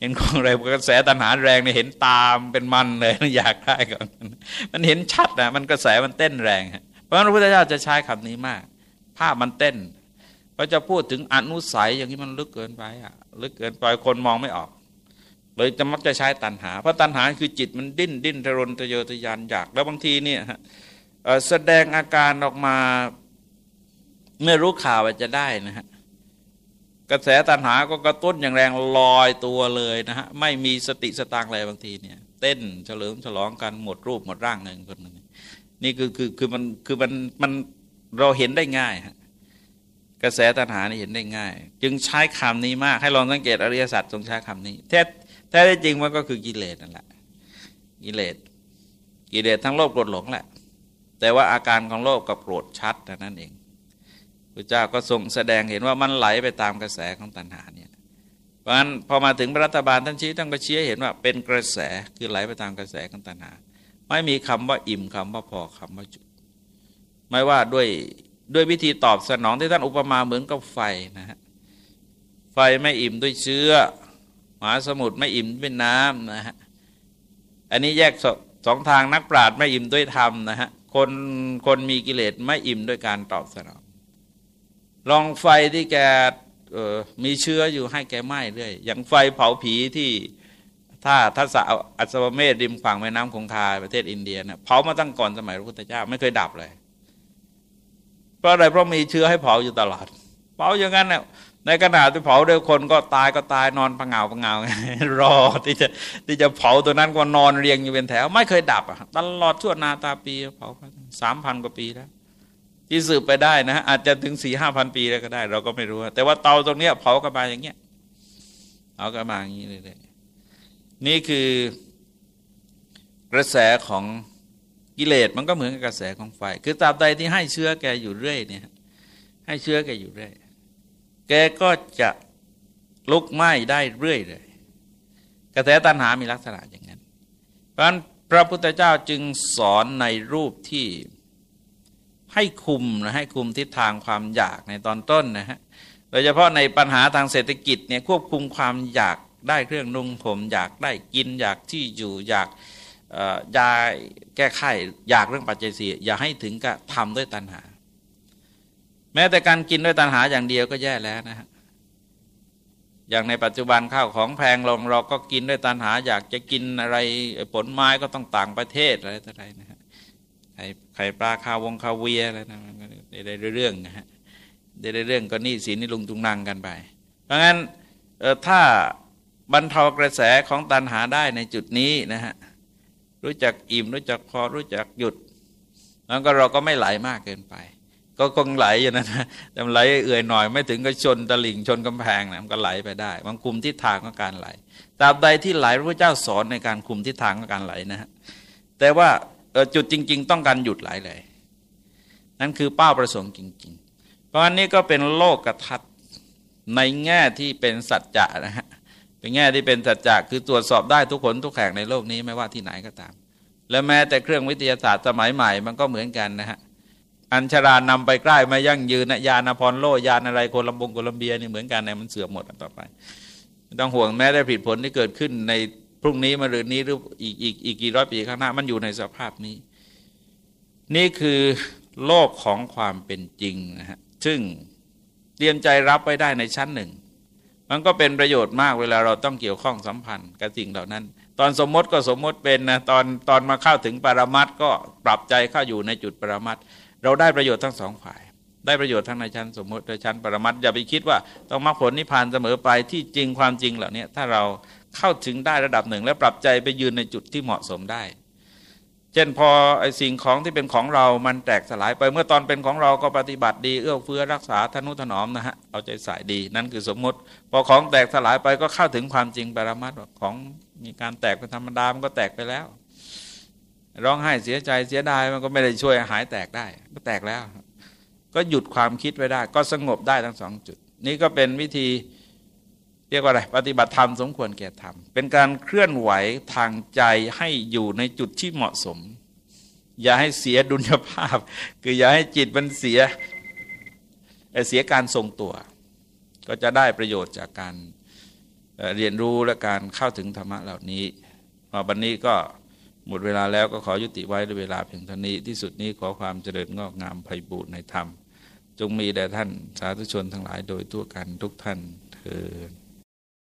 S1: เห็นของอะไรกระแสตัณหาแรงเนี่ยเห็นตามเป็นมันเลยอยากได้ก่อนมันเห็นชัดนะมันกระแสมันเต้นแรง เพราะฉะนั้นพระพุทธเจ้าจะใช้คำนี้มาก ภาพมันเต้นก็จะพูดถึงอนุสัยอย่างนี้มันลึกเกินไปอะลึกเกินไปคนมองไม่ออก เลยจะมักจะใช้ตัณหา เพราะตัณหาคือจิตมันดิ้นดิ้นทะรนทะเยอทะยานอยาก แล้วบางทีเนี่ยแสดงอาการออกมาเมื่อรู้ข่าวจะได้นะฮะกระแสตัณหาก็กระตุ้นอย่างแรงลอยตัวเลยนะฮะไม่มีสติสตางอะไรบางทีเนี่ย เต้นเฉลิมฉลองกันหมดรูปหมดร่างหนึ่งคนนึง นี่คือคือคือมันคือมันมันเราเห็นได้ง่ายฮะกระแสตัณหานี่เห็นได้ง่าย จึงใช้คำนี้มากให้ลองสังเกตอริยสัจทรงใช้คำนี้แท้แท้จริงมันก็คือกิเลสนั่นแหละกิเลสกิเลสทั้งโลภโกรธหลงแหละ แต่ว่าอาการของโลภกับโกรธชัดนั่นเองพระเจ้าก็ทรงแสดงเห็นว่ามันไหลไปตามกระแสของตัณหาเนี่ยเพราะฉะนั้นพอมาถึงรัฐบาลท่านชี้ท่านก็ชี้เห็นว่าเป็นกระแสคือไหลไปตามกระแสของตัณหา ไม่มีคำว่าอิ่มคำว่าพอคำว่าจุดไม่ว่าด้วยด้วยวิธีตอบสนองที่ท่านอุปมาเหมือนกับไฟนะฮะไฟไม่อิ่มด้วยเชื้อหมาสมุทรไม่อิ่มด้วยน้ำนะฮะอันนี้แยกสองทางนักปราชญ์ไม่อิ่มด้วยธรรมนะฮะคคนคนมีกิเลสไม่อิ่มด้วยการตอบสนอง ลองไฟที่แกมีเชื้ออยู่ให้แกไหม้เรื่อยอย่างไฟเผาผีที่ ถ้าทัศอัศวเมธริมฝั่งแม่น้ำคงคาประเทศอินเดียเนะเผามาตั้งก่อนสมัยพระพุทธเจ้าไม่เคยดับเลย เพราะอะไรเพราะมีเชื้อให้เผาอยู่ตลอด เผาอย่างนั้นเนี่ยในขณะที่เผาด้วยคนก็ตายก็ตายนอนพังเงาพังเงา รอที่จะที่จะเผาตัวนั้นก็นอนเรียงอยู่เป็นแถว ไม่เคยดับอะตลอดชั่วนาตาปีเผาสามพันกว่าปีแล้วที่สืบไปได้นะอาจจะถึงสี่ห้าพันปีแล้วก็ได้ เราก็ไม่รู้แต่ว่าเตาตรงเนี้ยเผากันมาอย่างเงี้ยเอากันมาอย่างนี้เลย นี่คือกระแสของกิเลสมันก็เหมือนกับกระแสของไฟ คือตราบใดที่ให้เชื้อแกอยู่เรื่อยเนี่ยให้เชื้อแกอยู่เรื่อย แกก็จะลุกไหม้ได้เรื่อยเลยกระแสตัณหามีลักษณะอย่างนั้น เพราะฉะนั้นพระพุทธเจ้าจึงสอนในรูปที่ให้คุมนะให้คุมทิศทางความอยากในตอนต้นนะฮะโดยเฉพาะในปัญหาทางเศรษฐกิจเนี่ยควบคุมความอยาก ได้เครื่องนุ่งผม อยากได้กิน อยากที่อยู่อยากยาแก้ไขอยากเรื่องปัจจัยสี่อย่าให้ถึงกับทำด้วยตัณหา แม้แต่การกินด้วยตัณหาอย่างเดียวก็แย่แล้วนะฮะอย่างในปัจจุบันข้าวของแพงลงเราก็กินด้วยตัณหา อยากจะกินอะไรผลไม้ก็ต้องต่างประเทศอะไรต่ออะไรนะฮะไข่ไข่ปลาคาวงคาเวียอะไรนะได้เรื่องนะฮะได้เรื่องก็นี่สีนี่ลุงตุงนังกันไป เพราะงั้นถ้า บรรเทากระแสของตัณหาได้ในจุดนี้นะฮะรู้จักอิ่มรู้จักพอรู้จักหยุดแล้วก็เราก็ไม่ไหลมากเกินไป ก็คงไหลอยู่นะนะแต่ไหลเอื่อยหน่อยไม่ถึงก็ชนตลิ่งชนกำแพงนะมันก็ไหลไปได้ มันคุมทิศทางของการไหลตราบใดที่ไหลพระเจ้าสอนในการคุมทิศทางของการไหลนะฮะแต่ว่าจุดจริง ๆ ต้องการหยุดไหลเลย นั่นคือเป้าประสงค์จริง ๆ เพราะอันนี้ก็เป็นโลกกระทัดในแง่ที่เป็นสัจจะนะฮะ เป็นแง่ที่เป็นสัจจะคือตรวจสอบได้ทุกคนทุกแห่งในโลกนี้ไม่ว่าที่ไหนก็ตาม และแม้แต่เครื่องวิทยาศาสตร์สมัยใหม่มันก็เหมือนกันนะฮะอัญชารานำไปใกล้มายั่งยืนนะยานพรโลยานอะไรโคลัมบงโคลัมเบียนี่เหมือนกันเนี่ยมันเสื่อมหมดต่อไปต้องห่วงแม้ได้ผิดผลที่เกิดขึ้นในพรุ่งนี้มาหรือนี้หรืออีกอีกอีกกี่ร้อยปีข้างหน้ามันอยู่ในสภาพนี้ นี่คือโลกของความเป็นจริงนะฮะซึ่งเตรียมใจรับไว้ได้ในชั้นหนึ่ง มันก็เป็นประโยชน์มากเวลาเราต้องเกี่ยวข้องสัมพันธ์กับสิ่งเหล่านั้น ตอนสมมติก็สมมติเป็นนะตอนตอนมาเข้าถึงปรมัตก็ปรับใจเข้าอยู่ในจุดปรมัตเราได้ประโยชน์ทั้งสองฝ่าย ได้ประโยชน์ทั้งในชั้นสมมติและชั้นปรมัตอย่าไปคิดว่าต้องมรรคผลนิพพานเสมอไปที่จริงความจริงเหล่านี้ถ้าเราเข้าถึงได้ระดับหนึ่ง แล้วปรับใจไปยืนในจุดที่เหมาะสมได้ เช่นพอไอ้สิ่งของที่เป็นของเรามันแตกสลายไปเมื่อตอนเป็นของเราก็ปฏิบัติดีเอื้อเฟื้อรักษาทนุถนอมนะฮะเอาใจใส่ดีนั่นคือสมมติ พอของแตกสลายไปก็เข้าถึงความจริงปรมัตของมีการแตกเป็นธรรมดามันก็แตกไปแล้ว ร้องไห้เสียใจเสียดายมันก็ไม่ได้ช่วยหายแตกได้ ก็แตกแล้ว ก็หยุดความคิดไว้ได้ ก็สงบได้ทั้งสองจุด นี่ก็เป็นวิธี เรียกว่าอะไรปฏิบัติธรรมสมควรแก่ธรรม เป็นการเคลื่อนไหวทางใจให้อยู่ในจุดที่เหมาะสม อย่าให้เสียดุลยภาพ คืออย่าให้จิตมันเสียเสียการทรงตัว ก็จะได้ประโยชน์จากการเรียนรู้และการเข้าถึงธรรมะเหล่านี้มาบันนี้ก็หมดเวลาแล้วก็ขอยุติไว้ด้วยเวลาเพียงเท่านี้ที่สุดนี้ขอความเจริญงอกงามไพบูรณ์ในธรรม จงมีแด่ท่านสาธุชนทั้งหลายโดยทั่วกันทุกท่านเทอ